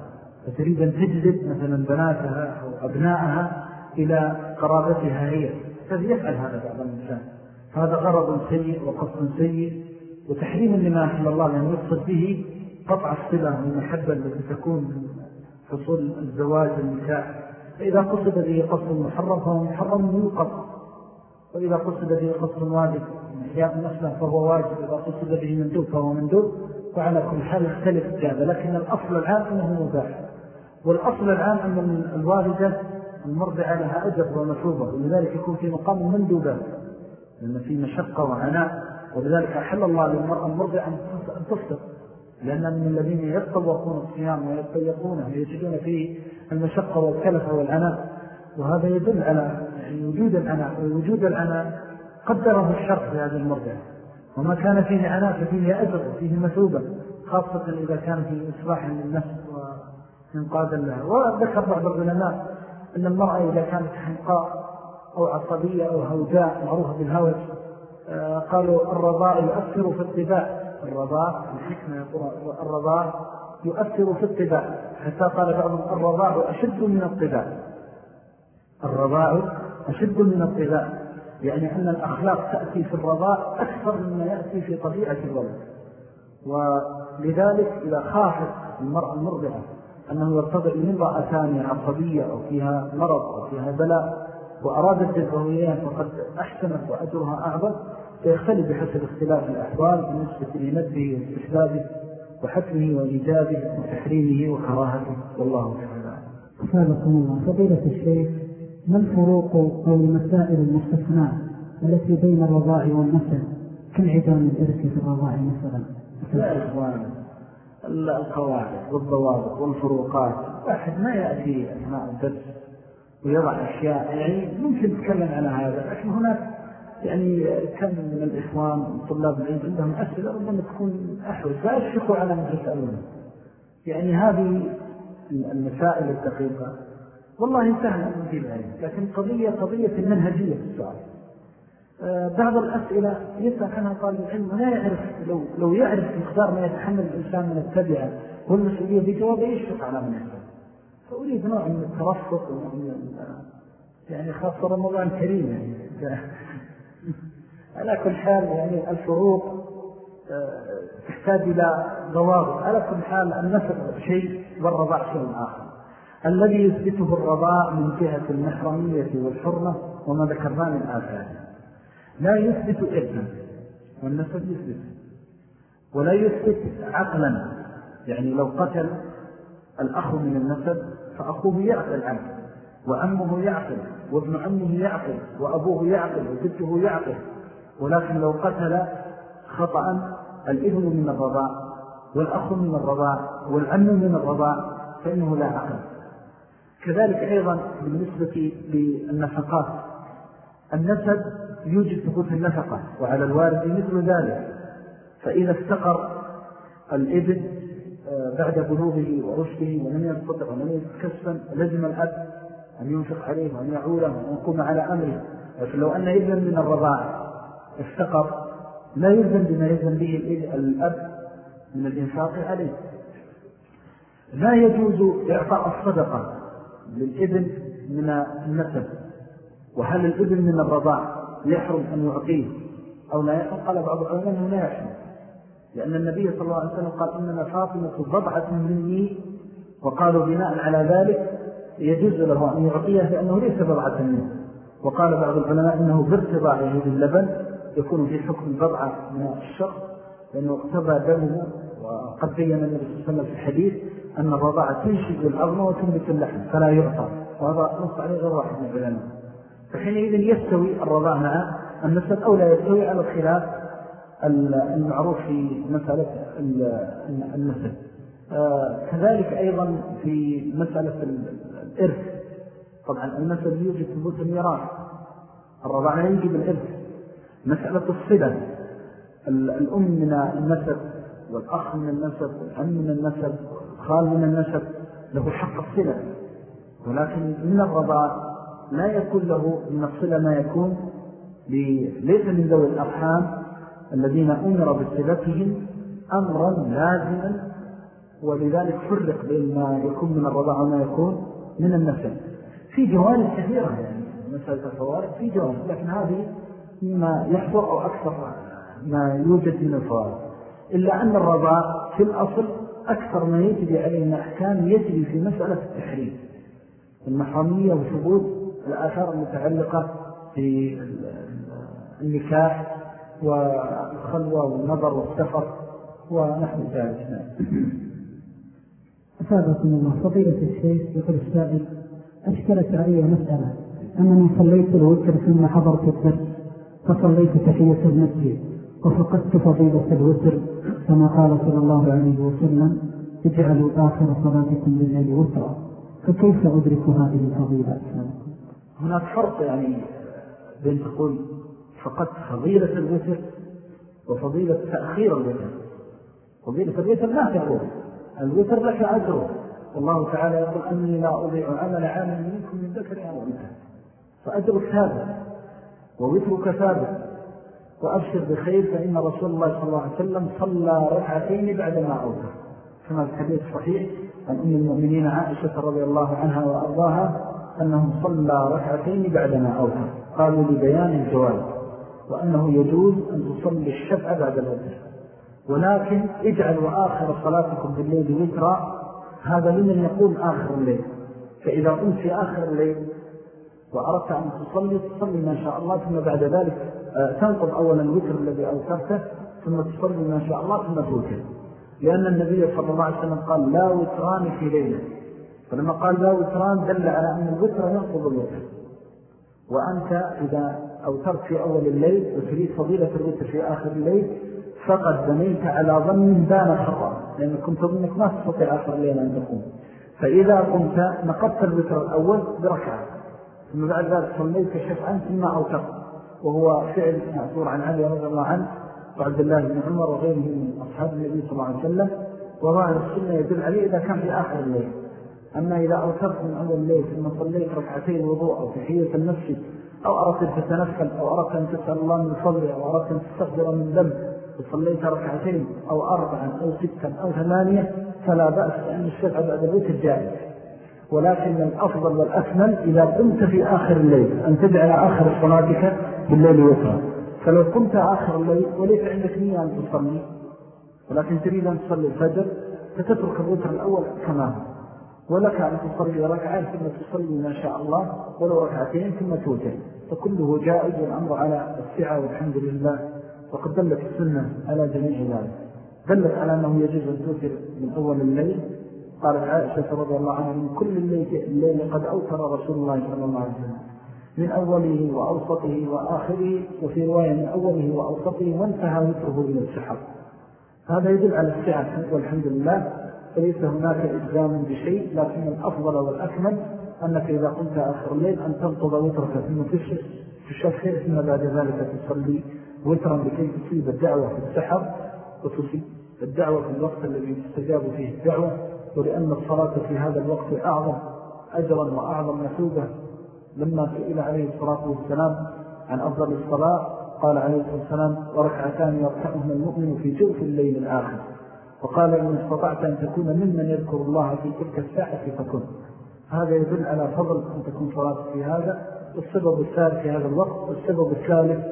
S1: فتريد أن تجذب مثلا بناتها أو أبنائها إلى قرابتها هي. فليفعل هذا بعض الإنسان. هذا غرض سيء وقصد سيء وتحريم لما أحل الله لأن يقصد به قطع الصلة والمحبة التي تكون من حصول الزواج والنكاح فإذا قصد به قصد محرم فهو محرم يوقف وإذا قصد به قصد واجب إحياء النسلة فهو واجب. إذا قصد به مندوب فهو مندوب. وعلى كل حال يختلف هذا لكن الأصل العام أنه مباح والأصل العام أن الوالدة المرضعة لها أجر ومشوبة ولذلك يكون في مقام المندوبات لأن في مشقة وعناء ولذلك أحل الله للمرأة المرضعة أن تفطر. لأن من الذين يتطوقون الصيام ويتطيقونه ويجدون فيه المشقة والكلفة والعناء وهذا يدل على يعني وجود العناء ووجود العناء قدره الشرق في هذه المرضعة. وما كان فيه عناء ففيه أجر وفيه مثوبة خاصة إذا كان فيه إصلاح للنفس وإنقاذا لها وذكر بعض العلماء أن المرأة إذا كانت حنقاء أو عصبية أو هوجاء معروفة بالهوج آه، قالوا الرضاء يؤثر في الطباع. الرضاع الحكمة يقول الرضاع يؤثر في الطباع. حتى قال بعضهم الرضاع أشد من الطباع. الرضاع أشد من الطباع. يعني أن الأخلاق تأتي في الرضاع أكثر مما يأتي في طبيعة الولد. ولذلك إذا خافت المرأة المرضعة أنه يرتضع من امرأة ثانية عصبية أو فيها مرض أو فيها بلاء وأرادت جزئويات فقد أحسنت وأجرها أعظم فيختلف بحسب اختلاف الأحوال بالنسبة لندبه واستحبابه وحكمه وإيجابه وتحريمه وكراهته. والله تعالى
S3: أفادكم الله. فضيلة الشيخ ما الفروق أو المسائل المستثناء التي بين الرضاع والنسل؟ كانعدام الإرث في الرضاع مثلا؟
S1: لا إخوان القواعد والضوابط والفروقات. واحد ما يأتي أثناء الدرس ويضع أشياء. يعني ممكن نتكلم على هذا لكن هناك يعني كم من الإخوان طلاب العلم عندهم أسئلة ربما تكون أحوز لا يشفقوا على ما تسألون يعني هذه المسائل الدقيقة. والله سهل أن نجيب عليها لكن قضية قضية المنهجية في السؤال. آه، بعض الأسئلة يسأل عنها طالب العلم ولا يعرف لو, لو يعرف مقدار ما يتحمل الإنسان من التبعة والمسؤولية بجوابه يشفق على من يسأل فأريد نوع من الترفق ونوع من يعني خاصة رمضان كريم يعني. *laughs* على كل حال يعني الفروق آه، تحتاج إلى ضوابط. على كل حال النسب شيء والرضاع شيء آخر. الذي يثبته الرضاء من جهة المحرمية والحرمة وما ذكرناه من آثار لا يثبت إذنا والنسب يثبت. ولا يثبت عقلا يعني لو قتل الأخ من النسب فأخوه يعقل عنه وأمه يعقل وابن عمه يعقل وأبوه يعقل وجده يعقل. ولكن لو قتل خطأ الإذن من الرضاء والأخ من الرضاء والعم من الرضاء فإنه لا عقل. كذلك أيضا بالنسبة للنفقات. النسب يوجد ثبوت النفقة وعلى الوارد مثل ذلك. فإذا استقر الإبن آه، بعد بلوغه ورشده ولم يستطع ولم يتكسفا لزم الأب أن ينفق عليه وأن يعوله وأن يقوم على أمره. لكن لو أن إبنا من الرضاع استقر لا يلزم بما يلزم به الأب من الإنفاق عليه. لا يجوز إعطاء الصدقة. للإبن من النسب. وهل الإبن من الرضاع يحرم أن يعطيه أو لا يحرم؟ قال بعض العلماء لا يحرم. لأن النبي صلى الله عليه وسلم قال إننا فاطمة بضعة مني وقالوا بناء على ذلك يجوز له أن يعطيه لأنه ليس بضعة منه. وقال بعض العلماء إنه بارتضاعه باللبن يكون في حكم البضعة من الشر لأنه اقتضى دمه وقد بين النبي صلى الله عليه وسلم في الحديث أن الرضاعة تنشد الأرض وتنبت اللحم فلا يعطى. وهذا نص عليه غير واحد من العلماء. فحينئذ يستوي الرضاع مع النسب أو لا يستوي على الخلاف المعروف في مسألة النسب آه، كذلك أيضا في مسألة الإرث. طبعا النسب يوجد ثبوت الميراث. الرضاع لا يجب الإرث. مسألة الصلة. الأم من النسب والأخ من النسب والعم من النسب والخال من النسب له حق الصلة ولكن من الرضاع لا يكون له من الصلة ما يكون ليس من ذوي الأرحام الذين أمر بصلتهم أمرا لازما ولذلك فرق بين ما يكون من الرضاع وما يكون من النسب. في جوانب كثيرة يعني مسألة الفوارق في جوانب لكن هذه مما يحضر أو أكثر ما يوجد من الفوارق. إلا أن الرضاع في الأصل أكثر ما يجري عليه من أحكام يجري في مسألة التحريم. المحرمية وثبوت الآثار المتعلقة في النكاح والخلوة والنظر والسفر ونحن ذلك.
S3: أفادكم الله. فضيلة الشيخ يقول السائل أشكلت علي مسألة. أنني صليت الوتر ثم حضرت الدرس فصليت تحية المسجد. وفقدت فضيلة الوتر كما قال صلى الله عليه وسلم اجعلوا آخر صلاتكم بالليل وترا فكيف أدرك هذه الفضيلة؟
S1: هناك فرق يعني بين تقول فقدت فضيلة الوتر وفضيلة تأخير الوتر. فضيلة الوتر لا تقول الوتر لك أجره والله تعالى يقول أني لا أضيع عمل عامل منكم من ذكر أو أنت فأجرك ثابت ووترك ثابت. وأبشر بخير فإن رسول الله صلى الله عليه وسلم صلى ركعتين بعدما أوتر. كما الحديث صحيح عن أم المؤمنين عائشة رضي الله عنها وأرضاها أنه صلى ركعتين بعدما أوتر. قالوا لبيان الجواز وأنه يجوز أن تصلي الشفع بعد الوتر. ولكن اجعلوا آخر صلاتكم بالليل وترا. هذا لمن يقول آخر الليل. فإذا قمت في آخر الليل وأردت أن تصلي تصلي ما شاء الله ثم بعد ذلك تنقض أولا الوتر الذي أوترته ثم تصلي ما شاء الله ثم توتر. لأن النبي صلى الله عليه وسلم قال لا وتران في ليلة. فلما قال لا وتران دل على أن الوتر ينقض الوتر. وأنت إذا أوترت في أول الليل وتريد فضيلة الوتر في آخر الليل فقد بنيت على ظن بان خطأ لأن كنت ظنك ما تستطيع آخر الليل أن تقوم. فإذا قمت نقضت الوتر الأول بركعة. ثم بعد ذلك صليت شفعا ثم أوترت. وهو فعل معثور عن علي رضي الله عنه وعبد الله بن عمر وغيره من أصحاب النبي صلى الله عليه وسلم وظاهر السنة يدل عليه إذا كان في آخر الليل. أما إذا أوترت من أول الليل ثم صليت ركعتين وضوء أو تحية المسجد أو أردت أن تتنفل أو أردت أن تسأل الله من فضله أو أردت أن تستغفر من ذنب وصليت ركعتين أو أربعا أو ستا أو ثمانية فلا بأس أن الشفع بعد الوتر جائز. ولكن الأفضل والأكمل إذا قمت في آخر الليل أن تجعل آخر صلاتك بالليل وترا فلو قمت آخر الليل وليس عندك نية أن تصلي ولكن تريد أن تصلي الفجر فتترك الوتر الأول كما هو. ولك أن تصلي ركعة ثم تصلي ما شاء الله ولو ركعتين ثم توتر. فكله جائز والأمر على السعة والحمد لله. وقد دلت السنة على جميع ذلك. دلت على أنه يجوز أن توتر من أول الليل. قالت عائشة رضي الله عنها من كل الليل, الليل قد أوتر رسول الله صلى الله عليه وسلم. من أوله وأوسطه وآخره وفي رواية من أوله وأوسطه وانتهى وتره إلى السحر. هذا يدل على السعة والحمد لله. فليس هناك إجزام بشيء لكن الأفضل والأكمل أنك إذا قمت آخر الليل أن تنقض وترك ثم تشفع ثم بعد ذلك تصلي وترا لكي تصيب الدعوة في السحر وتصيب الدعوة في الوقت الذي تستجاب فيه الدعوة. ولأن الصلاة في هذا الوقت أعظم أجرا وأعظم مثوبة لما سئل عليه الصلاة والسلام عن أفضل الصلاة قال عليه الصلاة والسلام وركعتان يركعهم المؤمن في جوف الليل الآخر. وقال إن استطعت أن تكون ممن يذكر الله في تلك الساعة فكن. هذا يدل على فضل أن تكون صلاة في هذا والسبب الثالث في هذا الوقت والسبب الثالث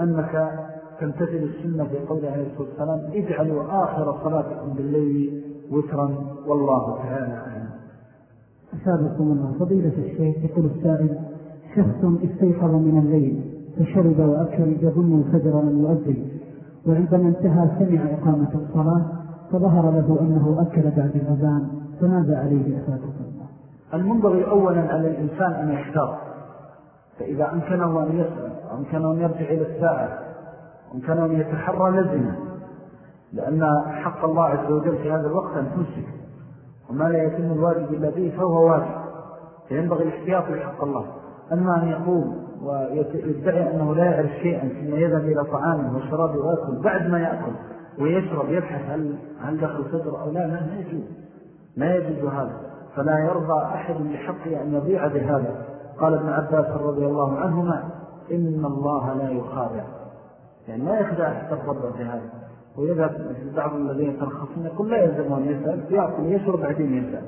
S1: أنك تمتثل السنة في قول عليه الصلاة والسلام اجعلوا آخر صلاتكم بالليل وترا والله تعالى
S3: أسابقكم الله فضيلة الشيخ يقول السائل شخص استيقظ من الليل فشرب وأكل يظن الفجر لم يؤذن وعندما انتهى سمع إقامة الصلاة فظهر له أنه أكل بعد الأذان فماذا عليه أسابقكم؟ الله
S1: المنبغي أولا على الإنسان أن يختار فإذا أمكنه أن يسأل وأمكنه أن يرجع إلى الساعة وأمكنه أن يتحرى لزمه لأن حق الله عز وجل في هذا الوقت أن تمسك. وما لا يتم الواجب إلا به فهو واجب. فينبغي الاحتياط لحق الله. أما أن يقوم ويدعي أنه لا يعرف شيئا ثم يذهب إلى طعامه وشرابه ويأكل بعد ما يأكل ويشرب يبحث هل, هل دخل صدر أو لا لا يجوز. ما يجوز هذا. فلا يرضى أحد لحقه أن يضيع بهذا. قال ابن عباس رضي الله عنهما إن الله لا يخادع. يعني لا يخدع أحد الرب بهذا ويذهب بعض الذين يترخصون يقول لا يلزم أن يسأل يأكل يشرب بعدين يسأل.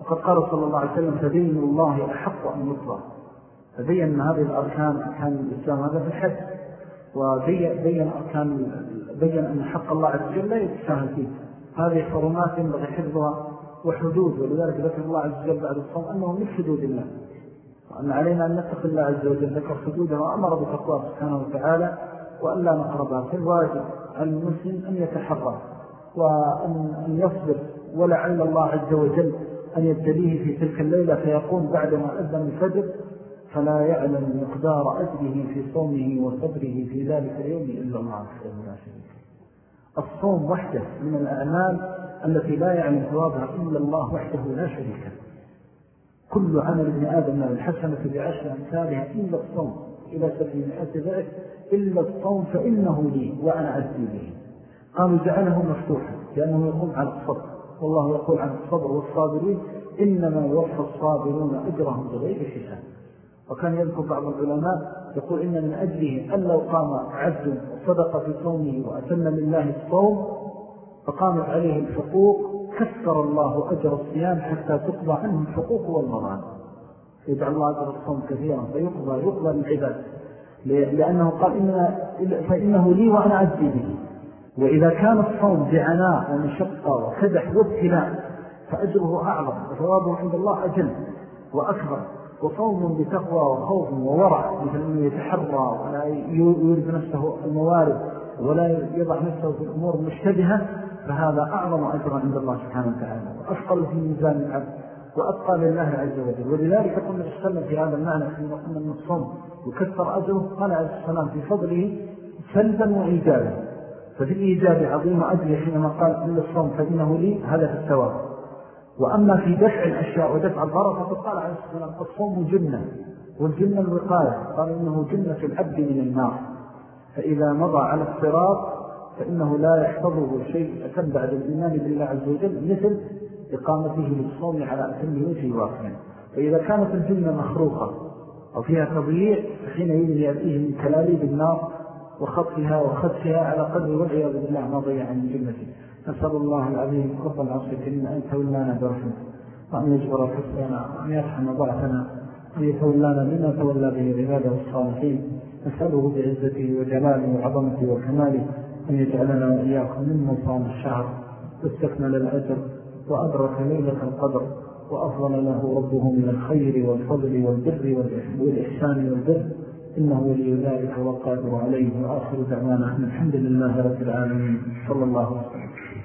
S1: وقد قال صلى الله عليه وسلم فدين الله أحق أن يطلع. فبين هذه الأركان أركان الإسلام هذا في الحد وبين أركان بين أن حق الله عز وجل لا يتساهل فيه. هذه حرمات ينبغي حفظها وحدود ولذلك ذكر الله عز وجل بعد الصوم أنه من حدود الله. وأن علينا أن نتقي الله عز وجل ذكر حدوده وأمر بتقوى سبحانه وتعالى وأن لا نقربها في الواجب. المسلم أن يتحرى وأن يصبر ولعل الله عز وجل أن يبتليه في تلك الليلة فيقوم بعدما أذن الفجر فلا يعلم مقدار أجره في صومه وصبره في ذلك اليوم إلا الله الصوم وحده من الأعمال التي لا يعلم ثوابها إلا الله وحده لا شريك كل عمل ابن آدم من الحسنة بعشر أمثالها إلا الصوم. إلى سبعين ذلك إلا الصوم فإنه لي وأنا أزدي به. قالوا جعله مفتوحا لأنه يقوم على الصبر. والله يقول عن الصبر والصابرين إنما يوفى الصابرون أجرهم بغير حساب. وكان يذكر بعض العلماء يقول إن من أجله أن لو قام عبد وصدق في صومه وأتم لله الصوم فقامت عليه الحقوق كثر الله أجر الصيام حتى تقضى عنه الحقوق والمظالم يجعل الله أجر الصوم كثيرا فيقضى يقضى للعباد لأنه قال إن فإنه لي وأنا أجزي به. وإذا كان الصوم بعناء ومشقة وكدح وابتلاء فأجره أعظم وثوابه عند الله أجل وأكبر. وصوم بتقوى وخوف وورع مثل أنه يتحرى ولا يورد نفسه الموارد ولا يضع نفسه في الأمور المشتبهة فهذا أعظم أجر عند الله سبحانه وتعالى. وأثقل في ميزان العبد. وأبقى لله عز وجل. ولذلك قلنا نتكلم في هذا المعنى حين قلنا أن الصوم يكثر أجره. قال عليه السلام في فضله سلبا وإيجابا. ففي الإيجاب عظيم أجل حينما قال إن الصوم فإنه لي هذا في الثواب. وأما في دفع الأشياء ودفع الضرر فقد قال عليه السلام الصوم جنة والجنة الوقاية. قال إنه جنة العبد من النار. فإذا مضى على الصراط فإنه لا يحفظه شيء. أتم بعد الإيمان بالله عز وجل؟ مثل إقامته للصوم على أتم وجه واقعا فإذا كانت الجنة مخروقة أو فيها تضييع فحين يأتيه من كلاليب النار وخطفها وخدشها على قدر والعياذ بالله ما ضيع عن جنته. نسأل الله العظيم رب العصر الكريم أن تولانا برحمة وأن يجبر كفرنا وأن يرحم ضعفنا وأن يتولانا لما تولى به عباده الصالحين نسأله بعزته وجلاله وعظمته وكماله أن يجعلنا وإياكم من مصام الشعر. واستكمل الأجر. وأدرك ليلة القدر وأفضل له ربه من الخير والفضل والبر والإحسان والبر. إنه ولي ذلك وقادر عليه. وآخر دعوانا الحمد لله رب العالمين. صلى الله عليه وسلم.